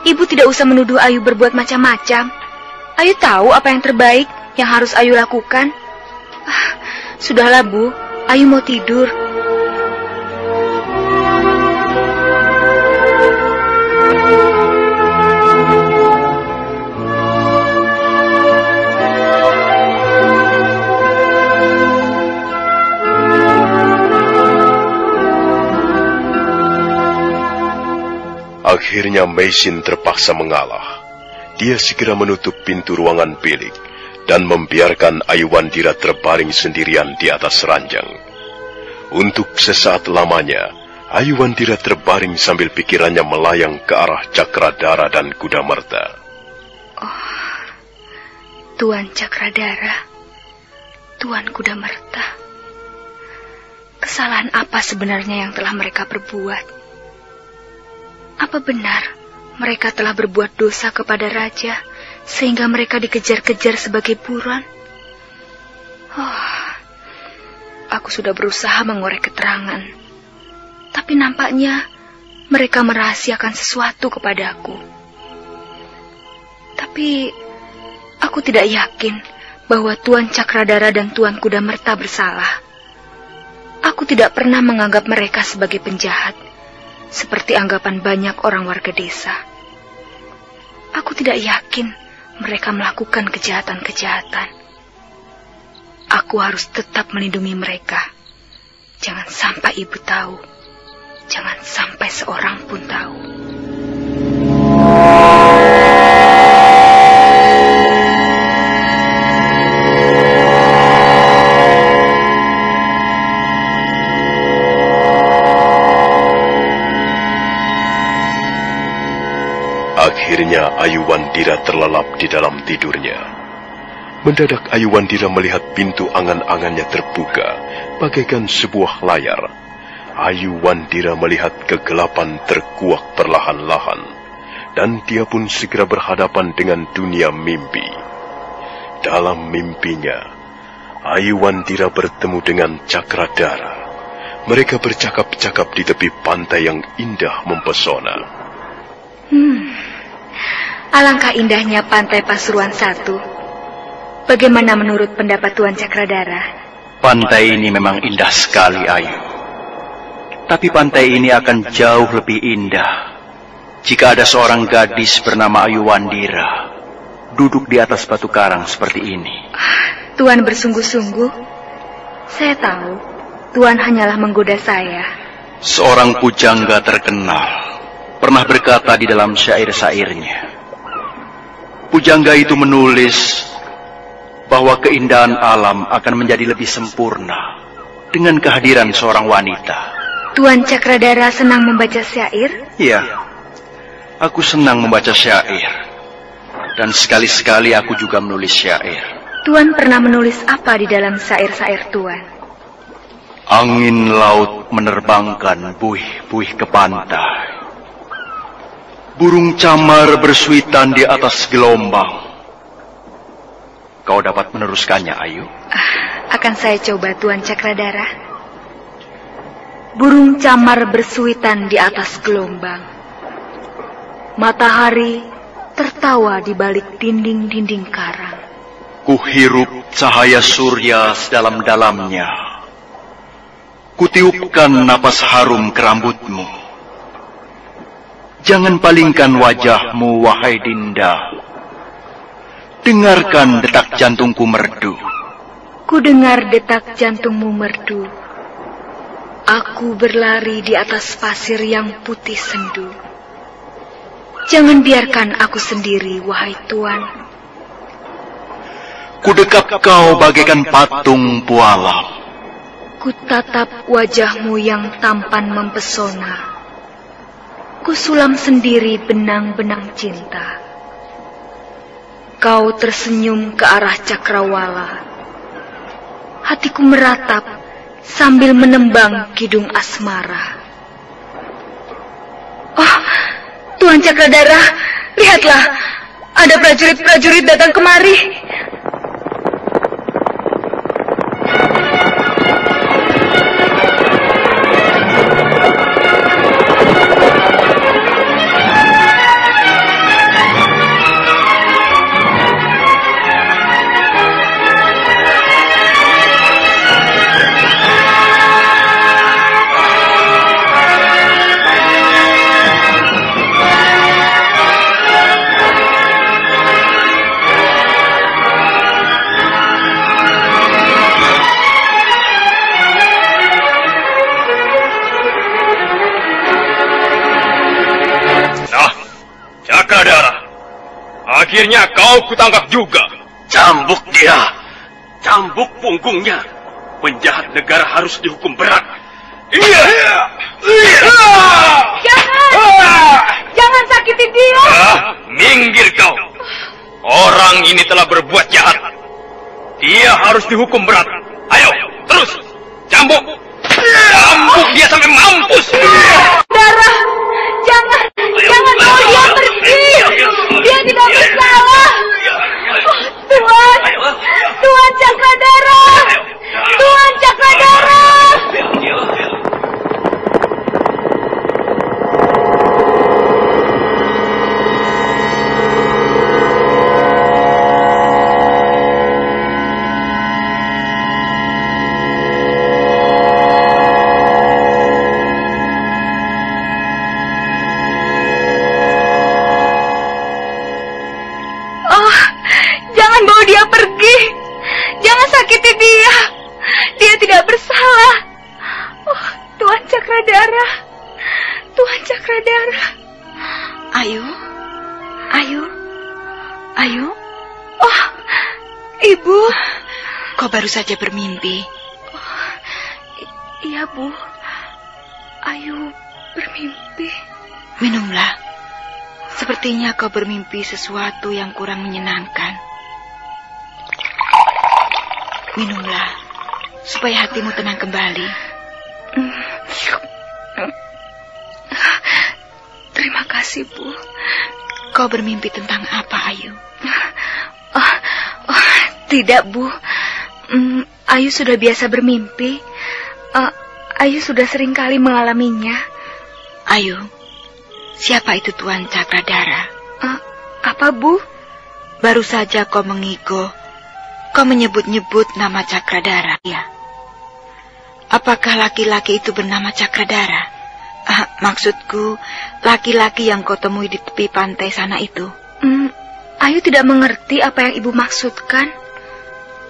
Ibu tidak usah menuduh Ayu berbuat macam-macam. Ayu tahu apa yang terbaik yang harus Ayu lakukan. Ah, sudahlah, Bu. Ayu mau tidur. Akhirnya Meisin terpaksa mengalah. Dia segera menutup pintu ruangan bilik dan membiarkan Ayuwandira terbaring sendirian di atas ranjang. Untuk sesaat lamanya, Ayuwandira terbaring sambil pikirannya melayang ke arah Cakradara dan Kuda Merta. Oh, Tuan Cakradara, Tuan Kuda Merta. Kesalahan apa sebenarnya yang telah mereka perbuat? Apa benar mereka telah berbuat dosa kepada raja sehingga mereka dikejar-kejar sebagai buron? Oh, aku sudah berusaha mengorek keterangan, tapi nampaknya mereka merahasiakan sesuatu kepadaku. Tapi aku tidak yakin bahwa Tuan Cakradara dan Tuan Kuda Merta bersalah. Aku tidak pernah menganggap mereka sebagai penjahat seperti anggapan banyak orang warga desa. Aku tidak yakin mereka melakukan kejahatan-kejahatan. Aku harus tetap melindungi mereka. Jangan sampai ibu tahu. Jangan sampai seorang pun tahu. Akhirnya Ayuwandira terlelap di dalam tidurnya. Mendadak Ayuwandira melihat pintu angan-angannya terbuka, bagaikan sebuah layar. Ayuwandira melihat kegelapan terkuak perlahan-lahan, dan dia pun segera berhadapan dengan dunia mimpi. Dalam mimpinya, Ayuwandira bertemu dengan Cakradara. Mereka bercakap-cakap di tepi pantai yang indah mempesona. Hmm, Alangkah indahnya pantai Pasuruan satu. Bagaimana menurut pendapat Tuan Cakradara? Pantai ini memang indah sekali, Ayu. Tapi pantai ini akan jauh lebih indah jika ada seorang gadis bernama Ayu Wandira duduk di atas batu karang seperti ini. Tuan bersungguh-sungguh. Saya tahu Tuan hanyalah menggoda saya. Seorang pujangga terkenal pernah berkata di dalam syair-syairnya. Pujangga itu menulis bahwa keindahan alam akan menjadi lebih sempurna dengan kehadiran seorang wanita. Tuan Cakradara senang membaca syair? Iya, aku senang membaca syair. Dan sekali-sekali aku juga menulis syair. Tuan pernah menulis apa di dalam syair-syair Tuan? Angin laut menerbangkan buih-buih ke pantai. Burung camar bersuitan di atas gelombang. Kau dapat meneruskannya, Ayu? Ah, akan saya coba, Tuan Cakradara. Burung camar bersuitan di atas gelombang. Matahari tertawa di balik dinding-dinding karang. Kuhirup cahaya surya sedalam-dalamnya. Kutiupkan napas harum ke rambutmu. Jangan palingkan wajahmu, wahai Dinda. Dengarkan detak jantungku merdu. Ku dengar detak jantungmu merdu. Aku berlari di atas pasir yang putih sendu. Jangan biarkan aku sendiri, wahai Tuan. Ku dekap kau bagaikan patung pualam. Ku tatap wajahmu yang tampan mempesona. Ku sulam sendiri benang-benang cinta. Kau tersenyum ke arah cakrawala. Hatiku meratap sambil menembang kidung asmara. Oh, Tuan Cakradara, lihatlah. Ada prajurit-prajurit datang kemari. Akhirnya kau kutangkap juga. Cambuk dia. Cambuk punggungnya. Penjahat negara harus dihukum berat. Iya. Iya. Jangan. Jangan sakiti dia. Ah, minggir kau. Orang ini telah berbuat jahat. Dia harus dihukum berat. Ayo, terus. Cambuk. Cambuk dia sampai mampus. Darah. Jangan. Jangan bawa dia pergi. Dia tidak bersalah. Tuan. Tuan Cakradara. Tuan Cakradara. Ayu, Ayu, Oh, Ibu. kau baru saja bermimpi. Iya, Bu. Ayu bermimpi. Minumlah. Sepertinya kau bermimpi sesuatu yang kurang menyenangkan. Minumlah, supaya hatimu tenang kembali. Terima kasih, Bu. Kau bermimpi tentang apa, Ayu? Oh, oh, tidak, Bu. Hmm, Ayu sudah biasa bermimpi. Eh, Ayu sudah sering kali mengalaminya. Ayu, siapa itu Tuan Cakradara? Eh, apa, Bu? Baru saja kau mengigo. Kau menyebut-nyebut nama Cakradara, ya. Apakah laki-laki itu bernama Cakradara? Ah, maksudku, laki-laki yang kau temui di tepi pantai sana itu. Hmm, Ayu tidak mengerti apa yang Ibu maksudkan.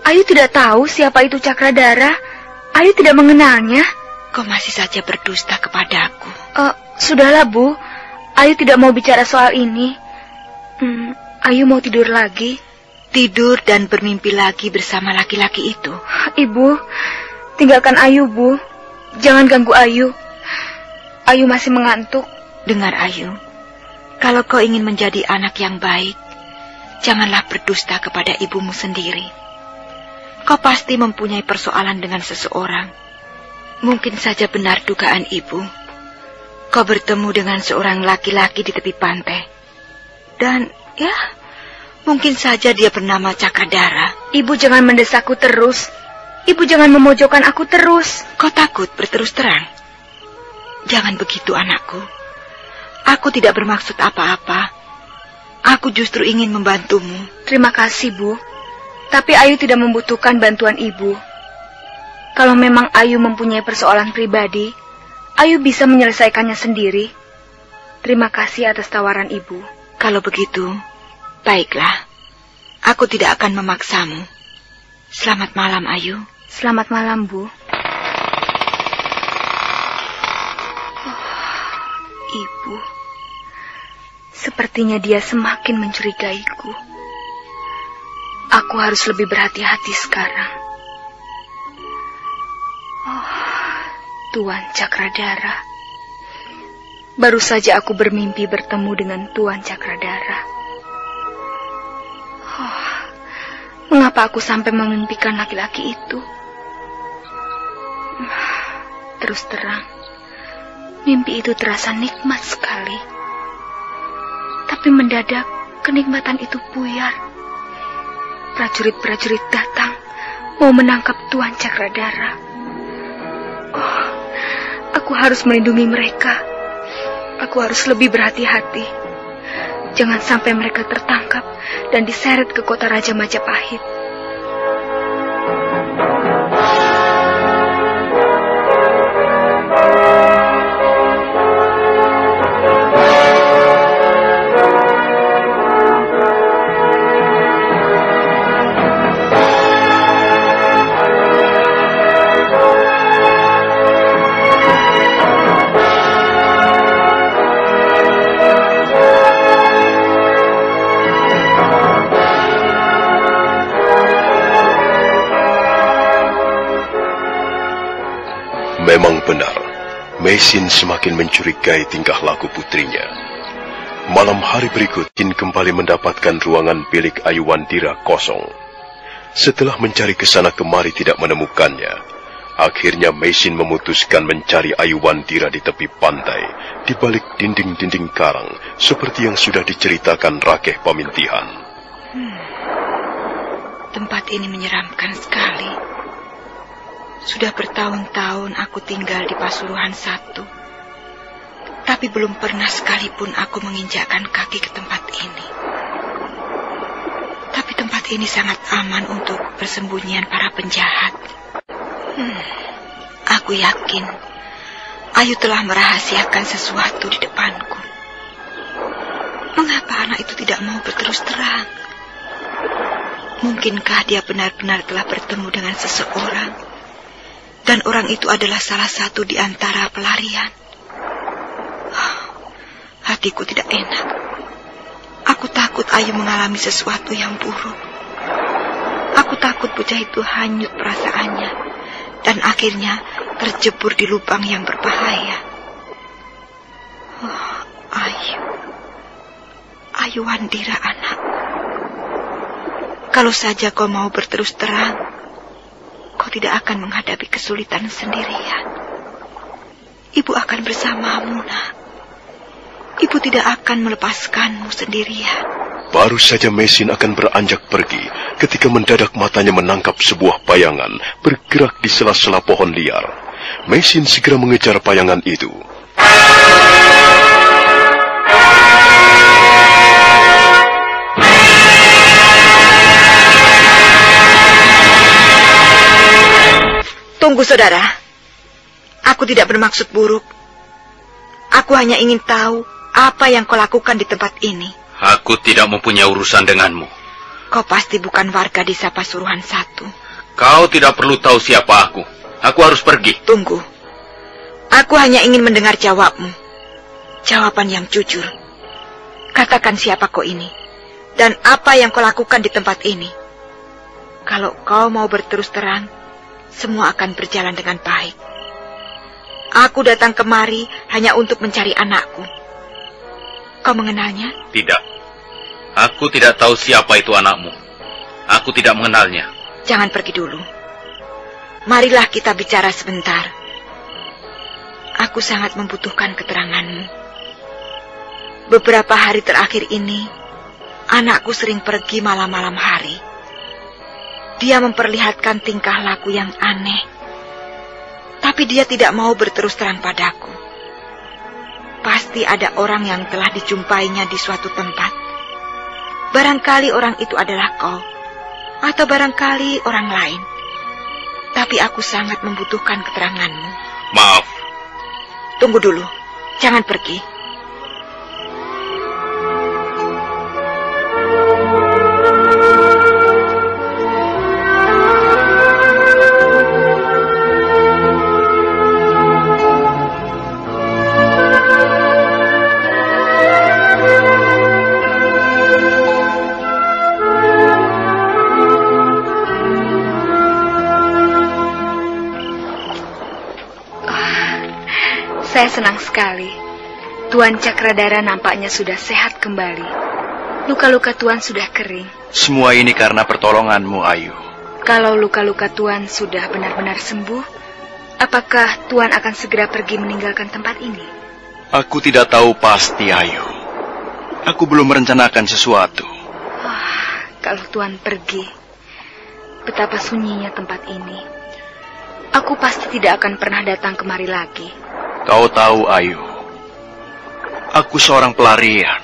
Ayu tidak tahu siapa itu Cakradara. Ayu tidak mengenalnya. Kau masih saja berdusta kepadaku. Eh, sudahlah, Bu. Ayu tidak mau bicara soal ini. Hmm, Ayu mau tidur lagi. Tidur dan bermimpi lagi bersama laki-laki itu. Ibu, tinggalkan Ayu, Bu. Jangan ganggu Ayu. Ayu masih mengantuk. Dengar Ayu, kalau kau ingin menjadi anak yang baik, janganlah berdusta kepada ibumu sendiri. Kau pasti mempunyai persoalan dengan seseorang. Mungkin saja benar dugaan ibu. Kau bertemu dengan seorang laki-laki di tepi pantai. Dan ya, mungkin saja dia bernama Cakradara. Ibu jangan mendesakku terus. Ibu jangan memojokkan aku terus. Kau takut berterus terang? Jangan begitu anakku. Aku tidak bermaksud apa-apa. Aku justru ingin membantumu. Terima kasih, Bu. Tapi Ayu tidak membutuhkan bantuan Ibu. Kalau memang Ayu mempunyai persoalan pribadi, Ayu bisa menyelesaikannya sendiri. Terima kasih atas tawaran ibu. Kalau begitu, baiklah. Aku tidak akan memaksamu. Selamat malam, Ayu. Selamat malam, Bu. Sepertinya dia semakin mencurigaiku. Aku harus lebih berhati-hati sekarang. Oh, Tuan Cakradara. Baru saja aku bermimpi bertemu dengan Tuan Cakradara. Oh, mengapa aku sampai memimpikan laki-laki itu? Terus terang, mimpi itu terasa nikmat sekali. Tapi mendadak kenikmatan itu buyar. Prajurit-prajurit datang mau menangkap Tuan Cakradara. Oh, aku harus melindungi mereka. Aku harus lebih berhati-hati. Jangan sampai mereka tertangkap dan diseret ke kota Raja Majapahit. Mesin semakin mencurigai tingkah laku putrinya. Malam hari berikut, Jin kembali mendapatkan ruangan bilik Ayuwandira kosong. Setelah mencari ke sana kemari tidak menemukannya, akhirnya Mesin memutuskan mencari Ayuwandira di tepi pantai, di balik dinding-dinding karang, seperti yang sudah diceritakan Rakeh Pamintihan. Hmm. Tempat ini menyeramkan sekali. Sudah bertahun-tahun aku tinggal di Pasuruan satu. Tapi belum pernah sekalipun aku menginjakkan kaki ke tempat ini. Tapi tempat ini sangat aman untuk persembunyian para penjahat. Hmm, aku yakin Ayu telah merahasiakan sesuatu di depanku. Mengapa anak itu tidak mau berterus terang? Mungkinkah dia benar-benar telah bertemu dengan seseorang dan orang itu adalah salah satu di antara pelarian. Hatiku tidak enak. Aku takut Ayu mengalami sesuatu yang buruk. Aku takut bocah itu hanyut perasaannya dan akhirnya terjebur di lubang yang berbahaya. Oh, Ayu. Ayu Wandira anak. Kalau saja kau mau berterus terang, kau tidak akan menghadapi kesulitan sendirian. Ibu akan bersamamu, nak. Ibu tidak akan melepaskanmu sendirian. Baru saja Mesin akan beranjak pergi ketika mendadak matanya menangkap sebuah bayangan bergerak di sela-sela pohon liar. Mesin segera mengejar bayangan itu. Tunggu, saudara. Aku tidak bermaksud buruk. Aku hanya ingin tahu apa yang kau lakukan di tempat ini. Aku tidak mempunyai urusan denganmu. Kau pasti bukan warga desa Pasuruan satu. Kau tidak perlu tahu siapa aku. Aku harus pergi. Tunggu. Aku hanya ingin mendengar jawabmu. Jawaban yang jujur. Katakan siapa kau ini. Dan apa yang kau lakukan di tempat ini. Kalau kau mau berterus terang, semua akan berjalan dengan baik. Aku datang kemari hanya untuk mencari anakku. Kau mengenalnya? Tidak. Aku tidak tahu siapa itu anakmu. Aku tidak mengenalnya. Jangan pergi dulu. Marilah kita bicara sebentar. Aku sangat membutuhkan keteranganmu. Beberapa hari terakhir ini, anakku sering pergi malam-malam hari. Dia memperlihatkan tingkah laku yang aneh. Tapi dia tidak mau berterus terang padaku. Pasti ada orang yang telah dijumpainya di suatu tempat. Barangkali orang itu adalah kau. Atau barangkali orang lain. Tapi aku sangat membutuhkan keteranganmu. Maaf. Tunggu dulu. Jangan pergi. Tuan Cakradara nampaknya sudah sehat kembali. Luka-luka Tuan sudah kering. Semua ini karena pertolonganmu, Ayu. Kalau luka-luka Tuan sudah benar-benar sembuh, apakah Tuan akan segera pergi meninggalkan tempat ini? Aku tidak tahu pasti, Ayu. Aku belum merencanakan sesuatu. Wah, kalau Tuan pergi, betapa sunyinya tempat ini. Aku pasti tidak akan pernah datang kemari lagi. Kau tahu, Ayu. Aku seorang pelarian.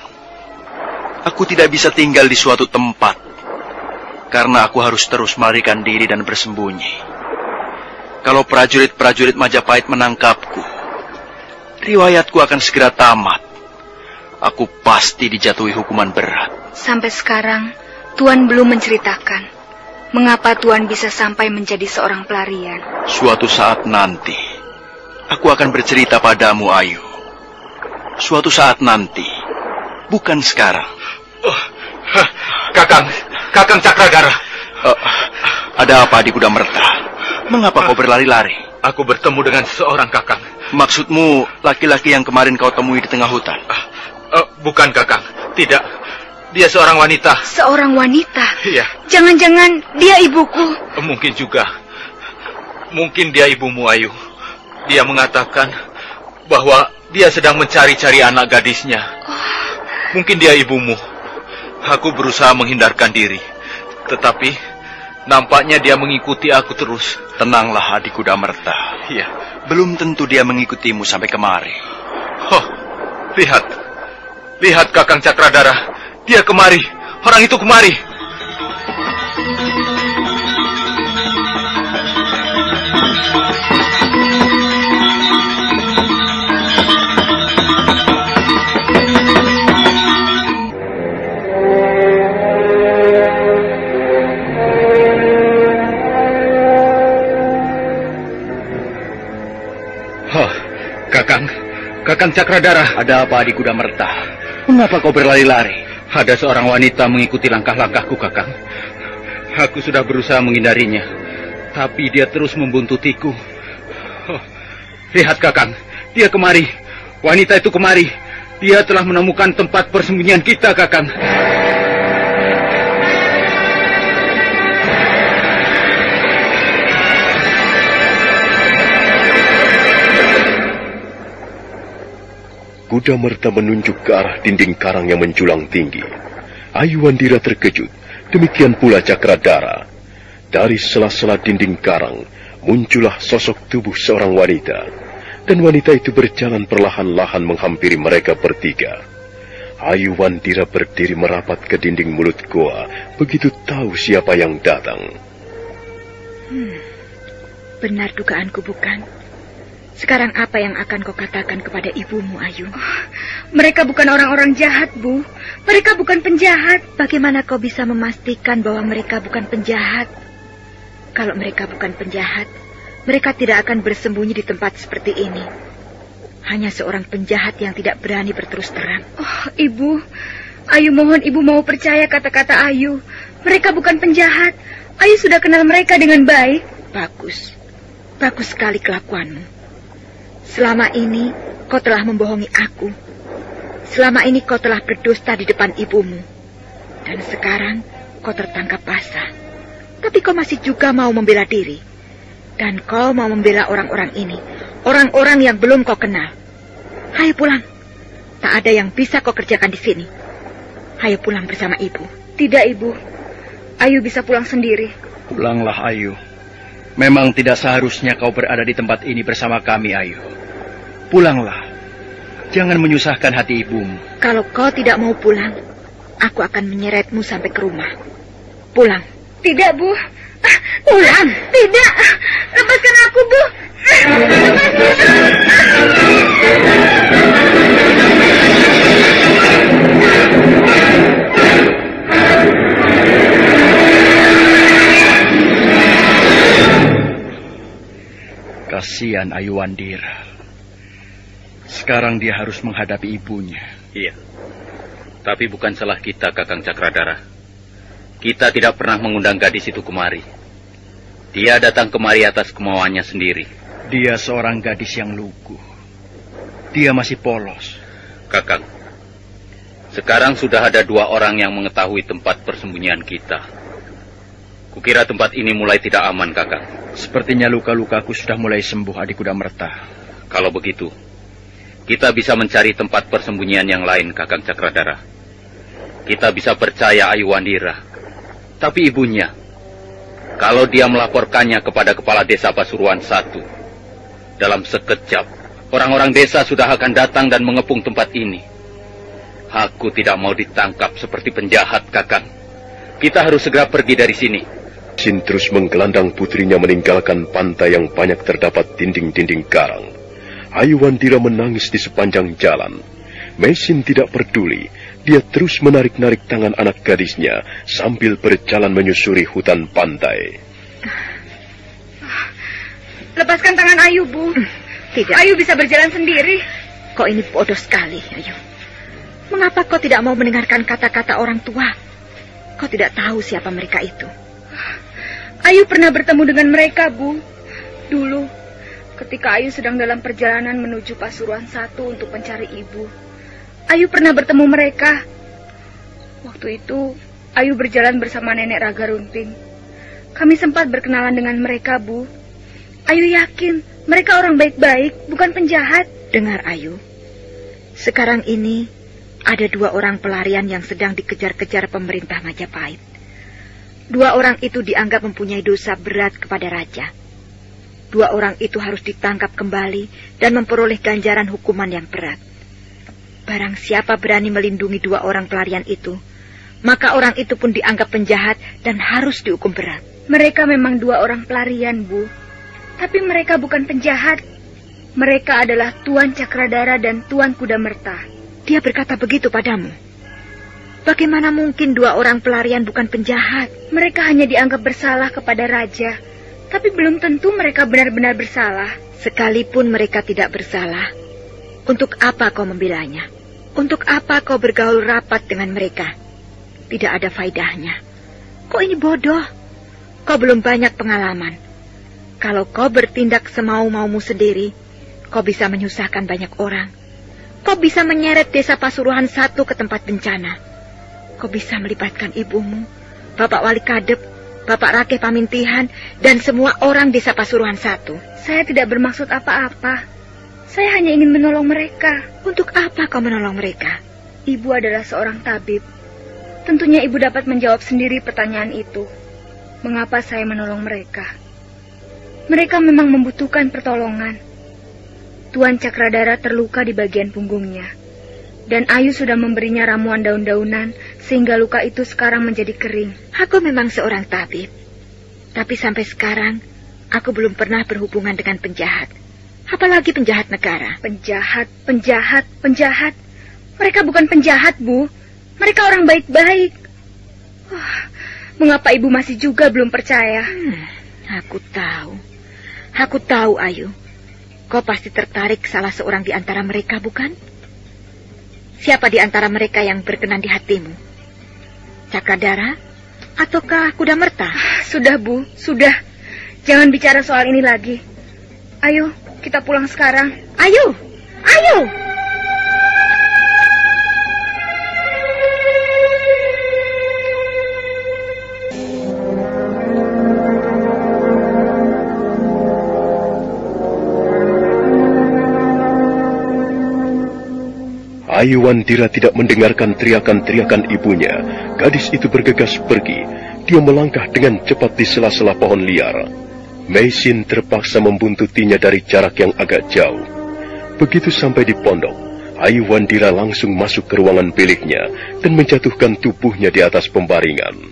Aku tidak bisa tinggal di suatu tempat. Karena aku harus terus melarikan diri dan bersembunyi. Kalau prajurit-prajurit Majapahit menangkapku, riwayatku akan segera tamat. Aku pasti dijatuhi hukuman berat. Sampai sekarang, Tuan belum menceritakan mengapa Tuan bisa sampai menjadi seorang pelarian. Suatu saat nanti, aku akan bercerita padamu, Ayu. Suatu saat nanti, bukan sekarang. Oh, kakang, Kakang Cakradara. Uh, ada apa di kuda merta? Mengapa kau berlari-lari? Aku bertemu dengan seseorang kakang. Maksudmu laki-laki yang kemarin kau temui di tengah hutan? Uh, uh, bukan kakang, tidak. Dia seorang wanita. Seorang wanita? Iya. Jangan-jangan dia ibuku. Mungkin juga. Mungkin dia ibumu Ayu. Dia mengatakan bahwa dia sedang mencari-cari anak gadisnya. Oh. Mungkin dia ibumu. Aku berusaha menghindarkan diri. Tetapi nampaknya dia mengikuti aku terus. Tenanglah adik kuda merta. Iya. Belum tentu dia mengikutimu sampai kemari. Oh, lihat. Lihat Kakang Cakradara. Dia kemari. Orang itu kemari. Kakang Cakradara. Ada apa di kuda merta? Mengapa kau berlari-lari? Ada seorang wanita mengikuti langkah-langkahku, Kakang. Aku sudah berusaha menghindarinya, tapi dia terus membuntutiku. Oh, lihat, Kakang, dia kemari. Wanita itu kemari. Dia telah menemukan tempat persembunyian kita, Kakang. Kuda Merta menunjuk ke arah dinding karang yang menjulang tinggi. Ayu Wandira terkejut, demikian pula Cakradara. Dari sela-sela dinding karang, muncullah sosok tubuh seorang wanita. Dan wanita itu berjalan perlahan-lahan menghampiri mereka bertiga. Ayu Wandira berdiri merapat ke dinding mulut goa, begitu tahu siapa yang datang. Hmm, benar dugaanku bukan? Sekarang apa yang akan kau katakan kepada ibumu, Ayu? Oh, mereka bukan orang-orang jahat, Bu. Mereka bukan penjahat. Bagaimana kau bisa memastikan bahwa mereka bukan penjahat? Kalau mereka bukan penjahat, mereka tidak akan bersembunyi di tempat seperti ini. Hanya seorang penjahat yang tidak berani berterus terang. Oh, Ibu. Ayu mohon Ibu mau percaya kata-kata Ayu. Mereka bukan penjahat. Ayu sudah kenal mereka dengan baik. Bagus. Bagus sekali kelakuanmu. Selama ini kau telah membohongi aku. Selama ini kau telah berdusta di depan ibumu. Dan sekarang kau tertangkap basah. Tapi kau masih juga mau membela diri. Dan kau mau membela orang-orang ini. Orang-orang yang belum kau kenal. Hayo pulang. Tak ada yang bisa kau kerjakan di sini. Hayo pulang bersama ibu. Tidak, ibu. Ayu bisa pulang sendiri. Pulanglah, Ayu. Memang tidak seharusnya kau berada di tempat ini bersama kami, Ayu. Pulanglah. Jangan menyusahkan hati ibumu. Kalau kau tidak mau pulang, aku akan menyeretmu sampai ke rumah. Pulang. Tidak, Bu. Pulang. Tidak. Kasihan Ayu Wandira. Sekarang dia harus menghadapi ibunya. Iya. Tapi bukan salah kita, Kakang Cakradara. Kita tidak pernah mengundang gadis itu kemari. Dia datang kemari atas kemauannya sendiri. Dia seorang gadis yang lugu. Dia masih polos. Kakang, sekarang sudah ada dua orang yang mengetahui tempat persembunyian kita. Kukira tempat ini mulai tidak aman, Kakang. Sepertinya luka-lukaku sudah mulai sembuh, adik kuda merta. Kalau begitu, kita bisa mencari tempat persembunyian yang lain, Kakang Cakradara. Kita bisa percaya Ayu Wandira. Tapi ibunya, kalau dia melaporkannya kepada kepala desa Pasuruan satu, dalam sekejap, orang-orang desa sudah akan datang dan mengepung tempat ini. Aku tidak mau ditangkap seperti penjahat, Kakang. Kita harus segera pergi dari sini. Sin terus menggelandang putrinya meninggalkan pantai yang banyak terdapat dinding-dinding karang. Ayu Wandira menangis di sepanjang jalan. Mesin tidak peduli. Dia terus menarik-narik tangan anak gadisnya sambil berjalan menyusuri hutan pantai. Lepaskan tangan Ayu, Bu. Tidak. Ayu bisa berjalan sendiri. Kau ini bodoh sekali, Ayu. Mengapa kau tidak mau mendengarkan kata-kata orang tua? Kau tidak tahu siapa mereka itu. Ayu pernah bertemu dengan mereka, Bu. Dulu, ketika Ayu sedang dalam perjalanan menuju Pasuruan satu untuk mencari ibu. Ayu pernah bertemu mereka. Waktu itu, Ayu berjalan bersama nenek Raga Runting. Kami sempat berkenalan dengan mereka, Bu. Ayu yakin mereka orang baik-baik, bukan penjahat. Dengar, Ayu. Sekarang ini ada dua orang pelarian yang sedang dikejar-kejar pemerintah Majapahit. Dua orang itu dianggap mempunyai dosa berat kepada raja. Dua orang itu harus ditangkap kembali dan memperoleh ganjaran hukuman yang berat. Barang siapa berani melindungi dua orang pelarian itu, maka orang itu pun dianggap penjahat dan harus dihukum berat. Mereka memang dua orang pelarian, Bu. Tapi mereka bukan penjahat. Mereka adalah Tuan Cakradara dan Tuan Kuda Merta. Dia berkata begitu padamu. Bagaimana mungkin dua orang pelarian bukan penjahat? Mereka hanya dianggap bersalah kepada raja, tapi belum tentu mereka benar-benar bersalah. Sekalipun mereka tidak bersalah, untuk apa kau membelanya? Untuk apa kau bergaul rapat dengan mereka? Tidak ada faidahnya. Kau ini bodoh. Kau belum banyak pengalaman. Kalau kau bertindak semau-maumu sendiri, kau bisa menyusahkan banyak orang. Kau bisa menyeret desa Pasuruan satu ke tempat bencana. Kau bisa melibatkan ibumu, Bapak Wali Kadep, Bapak Rakeh Pamintihan, dan semua orang desa Pasuruan satu. Saya tidak bermaksud apa-apa. Saya hanya ingin menolong mereka. Untuk apa kau menolong mereka? Ibu adalah seorang tabib. Tentunya ibu dapat menjawab sendiri pertanyaan itu. Mengapa saya menolong mereka? Mereka memang membutuhkan pertolongan. Tuan Cakradara terluka di bagian punggungnya. Dan Ayu sudah memberinya ramuan daun-daunan sehingga luka itu sekarang menjadi kering. Aku memang seorang tabib. Tapi sampai sekarang, aku belum pernah berhubungan dengan penjahat. Apalagi penjahat negara. Penjahat, penjahat, penjahat. Mereka bukan penjahat, Bu. Mereka orang baik-baik. Oh, mengapa ibu masih juga belum percaya? Hmm, aku tahu. Aku tahu, Ayu. Kau pasti tertarik salah seorang di antara mereka, bukan? Siapa di antara mereka yang berkenan di hatimu? Cakradara? Ataukah kuda merta? Sudah, Bu. Sudah. Jangan bicara soal ini lagi. Ayo, kita pulang sekarang. Ayo! Ayo! Ayu Wandira tidak mendengarkan teriakan-teriakan ibunya. Gadis itu bergegas pergi. Dia melangkah dengan cepat di sela-sela pohon liar. Meisin terpaksa membuntutinya dari jarak yang agak jauh. Begitu sampai di pondok, Ayu Wandira langsung masuk ke ruangan biliknya dan menjatuhkan tubuhnya di atas pembaringan.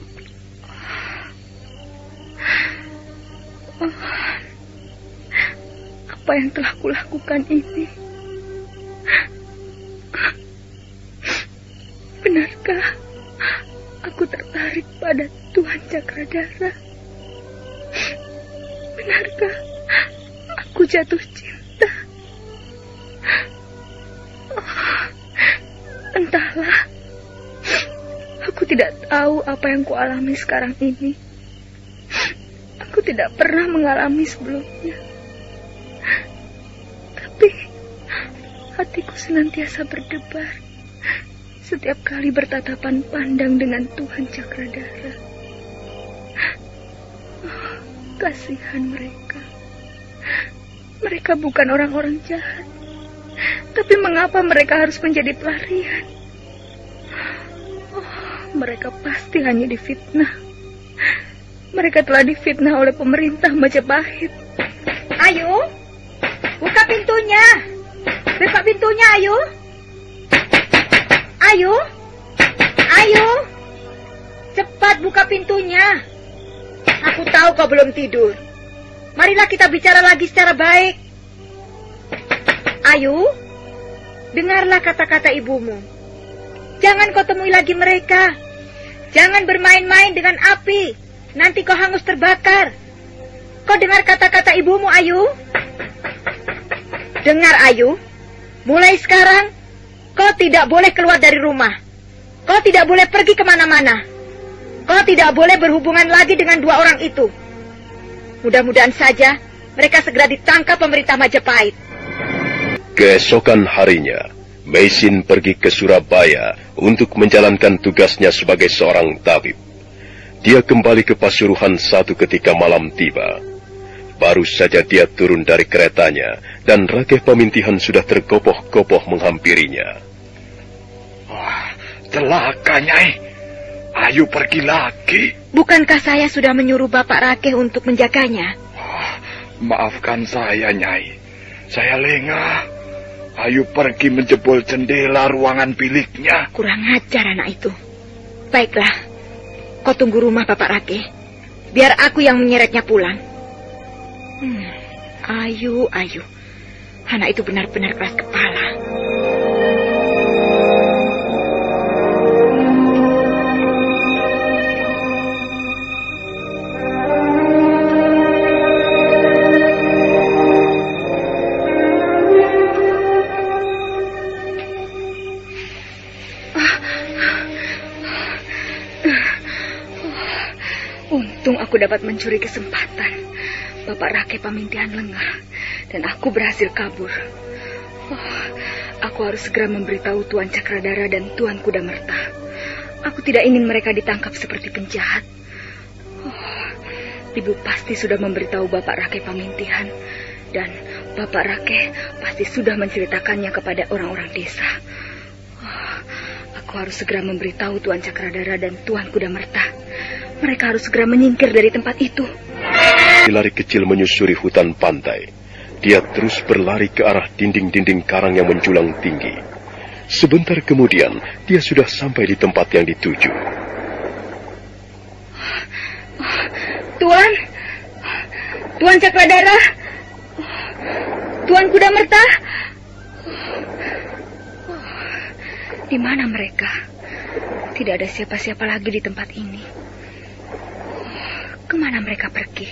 Apa yang telah kulakukan ini? Benarkah aku tertarik pada Tuhan Cakradara? Benarkah aku jatuh cinta? Oh, entahlah. Aku tidak tahu apa yang kualami sekarang ini. Aku tidak pernah mengalami sebelumnya. Tapi Hatiku senantiasa berdebar setiap kali bertatapan pandang dengan Tuhan Cakradara. Oh, kasihan mereka. Mereka bukan orang-orang jahat. Tapi mengapa mereka harus menjadi pelarian? Oh, mereka pasti hanya difitnah. Mereka telah difitnah oleh pemerintah Majapahit. Ayo, buka pintunya. Buka pintunya, ayo. Ayo. Ayo. Cepat buka pintunya. Aku tahu kau belum tidur. Marilah kita bicara lagi secara baik. Ayu, dengarlah kata-kata ibumu. Jangan kau temui lagi mereka. Jangan bermain-main dengan api. Nanti kau hangus terbakar. Kau dengar kata-kata ibumu, Ayu? Dengar, Ayu. Mulai sekarang, kau tidak boleh keluar dari rumah. Kau tidak boleh pergi ke mana-mana. Kau tidak boleh berhubungan lagi dengan dua orang itu. Mudah-mudahan saja mereka segera ditangkap pemerintah Majapahit. Keesokan harinya, Meisin pergi ke Surabaya untuk menjalankan tugasnya sebagai seorang tabib. Dia kembali ke Pasuruan satu ketika malam tiba. Baru saja dia turun dari keretanya dan Rakeh Pemintihan sudah tergopoh-gopoh menghampirinya. Oh, celaka, Nyai. Ayo pergi lagi. Bukankah saya sudah menyuruh Bapak Rakeh untuk menjaganya? Oh, maafkan saya, Nyai. Saya lengah. Ayo pergi menjebol jendela ruangan biliknya. Kurang ajar anak itu. Baiklah, kau tunggu rumah Bapak Rakeh. Biar aku yang menyeretnya pulang. Hmm, ayu, ayu. Anak itu benar-benar keras kepala. Untung aku dapat mencuri kesempatan. Bapak Rake Pamintihan lengah dan aku berhasil kabur. Oh, aku harus segera memberitahu Tuan Cakradara dan Tuan Kuda Merta. Aku tidak ingin mereka ditangkap seperti penjahat. Oh, Ibu pasti sudah memberitahu Bapak Rake Pamintihan dan Bapak Rake pasti sudah menceritakannya kepada orang-orang desa. Oh, aku harus segera memberitahu Tuan Cakradara dan Tuan Kuda Merta. Mereka harus segera menyingkir dari tempat itu. Lari kecil menyusuri hutan pantai. Dia terus berlari ke arah dinding-dinding karang yang menjulang tinggi. Sebentar kemudian, dia sudah sampai di tempat yang dituju. Tuan, Tuan Cakradara, Tuan Kuda Merta, di mana mereka? Tidak ada siapa-siapa lagi di tempat ini. Ke mana mereka pergi?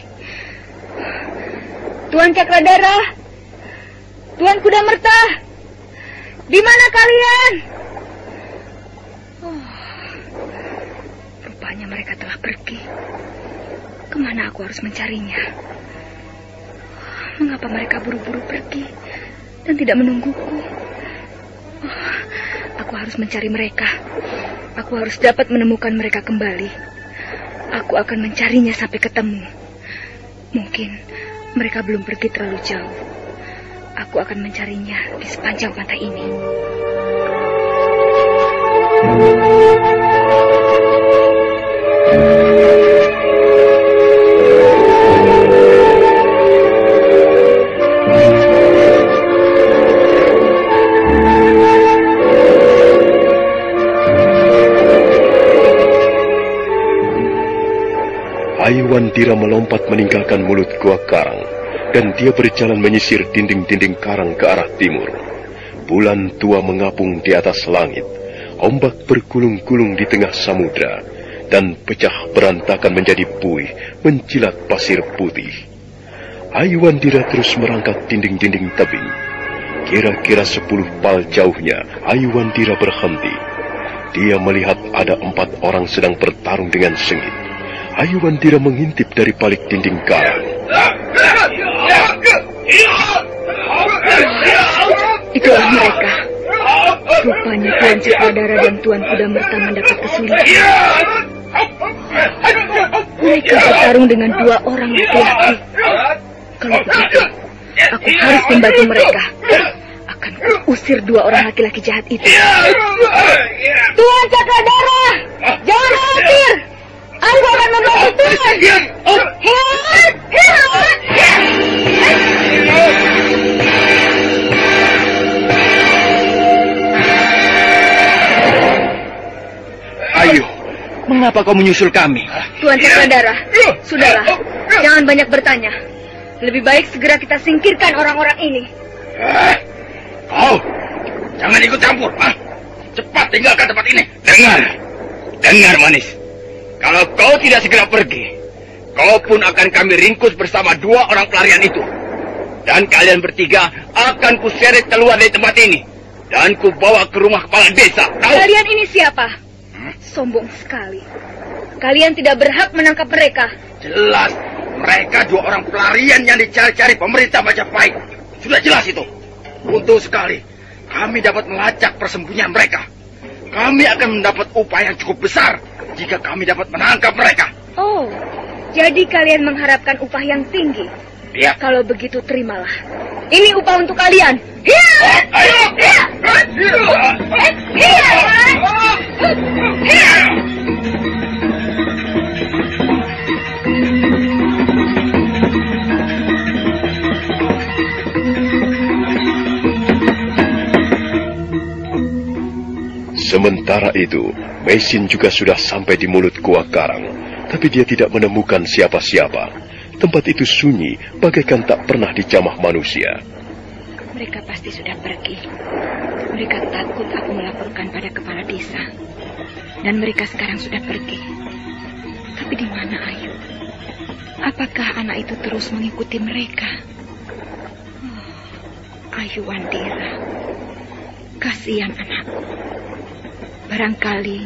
Tuan Cakradara, Tuan Kuda Merta, di mana kalian? Oh, rupanya mereka telah pergi. Ke mana aku harus mencarinya? Mengapa mereka buru-buru pergi dan tidak menungguku? Oh, aku harus mencari mereka. Aku harus dapat menemukan mereka kembali. Aku akan mencarinya sampai ketemu. Mungkin mereka belum pergi terlalu jauh. Aku akan mencarinya di sepanjang pantai ini. Aiwandira melompat meninggalkan mulut gua karang dan dia berjalan menyisir dinding-dinding karang ke arah timur. Bulan tua mengapung di atas langit, ombak bergulung-gulung di tengah samudra, dan pecah berantakan menjadi buih menjilat pasir putih. Aiwandira terus merangkak dinding-dinding tebing. Kira-kira sepuluh pal jauhnya, Aiwandira berhenti. Dia melihat ada empat orang sedang bertarung dengan sengit. Aiwandira mengintip dari balik dinding karang. Itulah mereka. Rupanya Tuan Cakradara dan Tuan Kuda Merta mendapat kesulitan. Mereka bertarung dengan dua orang laki-laki. Kalau begitu, aku harus membantu mereka. Akan usir dua orang laki-laki jahat itu. Tuan Cakradara, jangan khawatir. Hebat, hebat. Ayo, mengapa kau menyusul kami? Tuan Cakradara, sudahlah. Jangan banyak bertanya. Lebih baik segera kita singkirkan orang-orang ini. Eh, kau jangan ikut campur. Ah. Cepat tinggalkan tempat ini. Dengar, dengar manis. Kalau kau tidak segera pergi, kau pun akan kami ringkus bersama dua orang pelarian itu. Dan kalian bertiga akan kuseret keluar dari tempat ini. Dan kubawa ke rumah kepala desa. Tahu? Kalian ini siapa? Sombong sekali. Kalian tidak berhak menangkap mereka. Jelas, mereka dua orang pelarian yang dicari-cari pemerintah Majapahit. Sudah jelas itu. Untung sekali, kami dapat melacak persembunyian mereka. Kami akan mendapat upah yang cukup besar jika kami dapat menangkap mereka. Oh, jadi kalian mengharapkan upah yang tinggi. Ya, Kalau begitu terimalah. Ini upah untuk kalian. Hiya! ayo. Sementara itu, Mesin juga sudah sampai di mulut gua karang, tapi dia tidak menemukan siapa-siapa. Tempat itu sunyi, bagaikan tak pernah dijamah manusia. Mereka pasti sudah pergi. Mereka takut aku melaporkan pada kepala desa. Dan mereka sekarang sudah pergi. Tapi di mana Ayu? Apakah anak itu terus mengikuti mereka? Oh, Ayu Wandira. Kasihan anakku. Barangkali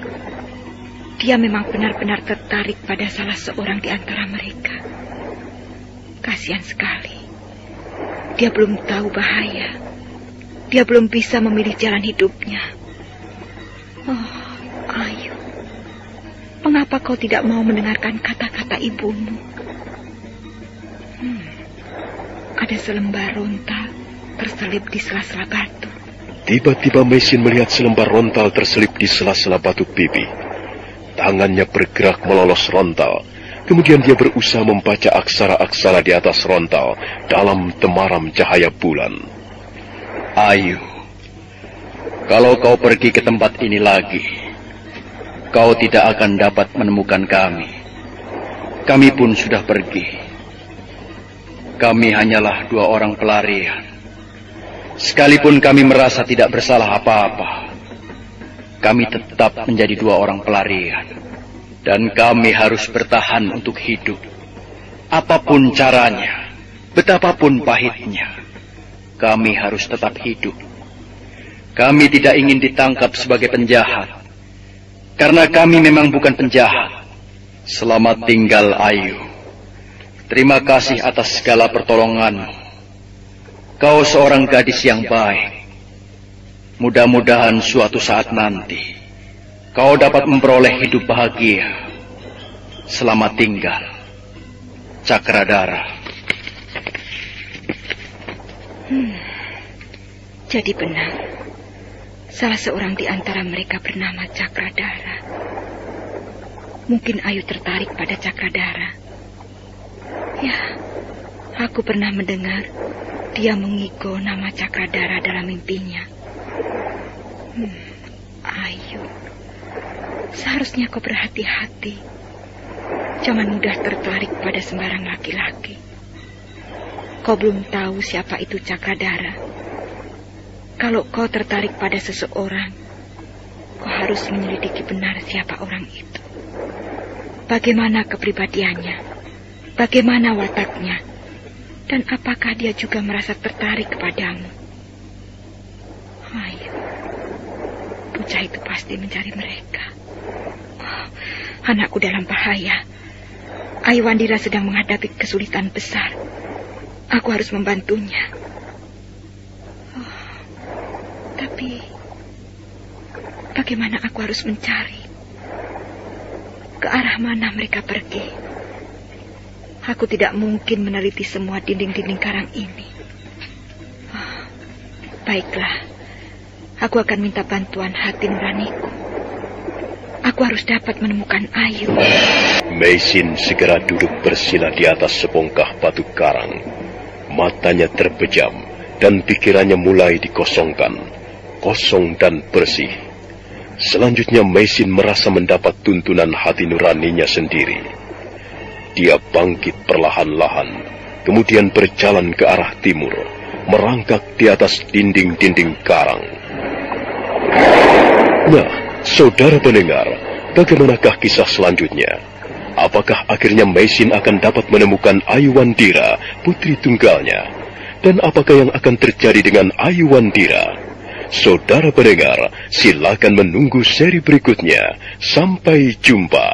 dia memang benar-benar tertarik pada salah seorang di antara mereka. Kasihan sekali. Dia belum tahu bahaya. Dia belum bisa memilih jalan hidupnya. Oh, Ayu. Mengapa kau tidak mau mendengarkan kata-kata ibumu? Hmm, ada selembar rontal terselip di sela-sela batu. Tiba-tiba Mesin melihat selembar rontal terselip di sela-sela batu pipi. Tangannya bergerak melolos rontal. Kemudian dia berusaha membaca aksara-aksara di atas rontal dalam temaram cahaya bulan. Ayu, kalau kau pergi ke tempat ini lagi, kau tidak akan dapat menemukan kami. Kami pun sudah pergi. Kami hanyalah dua orang pelarian. Sekalipun kami merasa tidak bersalah apa-apa, kami tetap menjadi dua orang pelarian. Dan kami harus bertahan untuk hidup. Apa pun caranya, betapapun pahitnya, kami harus tetap hidup. Kami tidak ingin ditangkap sebagai penjahat. Karena kami memang bukan penjahat. Selamat tinggal Ayu. Terima kasih atas segala pertolonganmu. Kau seorang gadis yang baik. Mudah-mudahan suatu saat nanti kau dapat memperoleh hidup bahagia. Selamat tinggal, Cakradara. Jadi benar, salah seorang di antara mereka bernama Cakradara. Mungkin Ayu tertarik pada Cakradara. Ya, aku pernah mendengar dia mengigo nama Cakradara dalam mimpinya. Hmm, Ayu, seharusnya kau berhati-hati. Jangan mudah tertarik pada sembarang laki-laki. Kau belum tahu siapa itu Cakradara. Kalau kau tertarik pada seseorang, kau harus menyelidiki benar siapa orang itu. Bagaimana kepribadiannya, bagaimana wataknya, dan apakah dia juga merasa tertarik kepadamu. Ayo, bocah itu pasti mencari mereka. Oh, anakku dalam bahaya. Ayu Wandira sedang menghadapi kesulitan besar. Aku harus membantunya. Oh, Tapi bagaimana aku harus mencari? Ke arah mana mereka pergi? Aku tidak mungkin meneliti semua dinding-dinding karang ini. Oh, baiklah, aku akan minta bantuan hati nuraniku. Aku harus dapat menemukan Ayu. Meisin segera duduk bersila di atas sebongkah batu karang. Matanya terpejam dan pikirannya mulai dikosongkan. Kosong dan bersih. Selanjutnya Meisin merasa mendapat tuntunan hati nuraninya sendiri. Dia bangkit perlahan-lahan, kemudian berjalan ke arah timur, merangkak di atas dinding-dinding karang. Nah, saudara pendengar, bagaimanakah kisah selanjutnya? Apakah akhirnya Meisin akan dapat menemukan Ayu Wandira, putri tunggalnya? Dan apakah yang akan terjadi dengan Ayu Wandira? Saudara pendengar, silakan menunggu seri berikutnya. Sampai jumpa.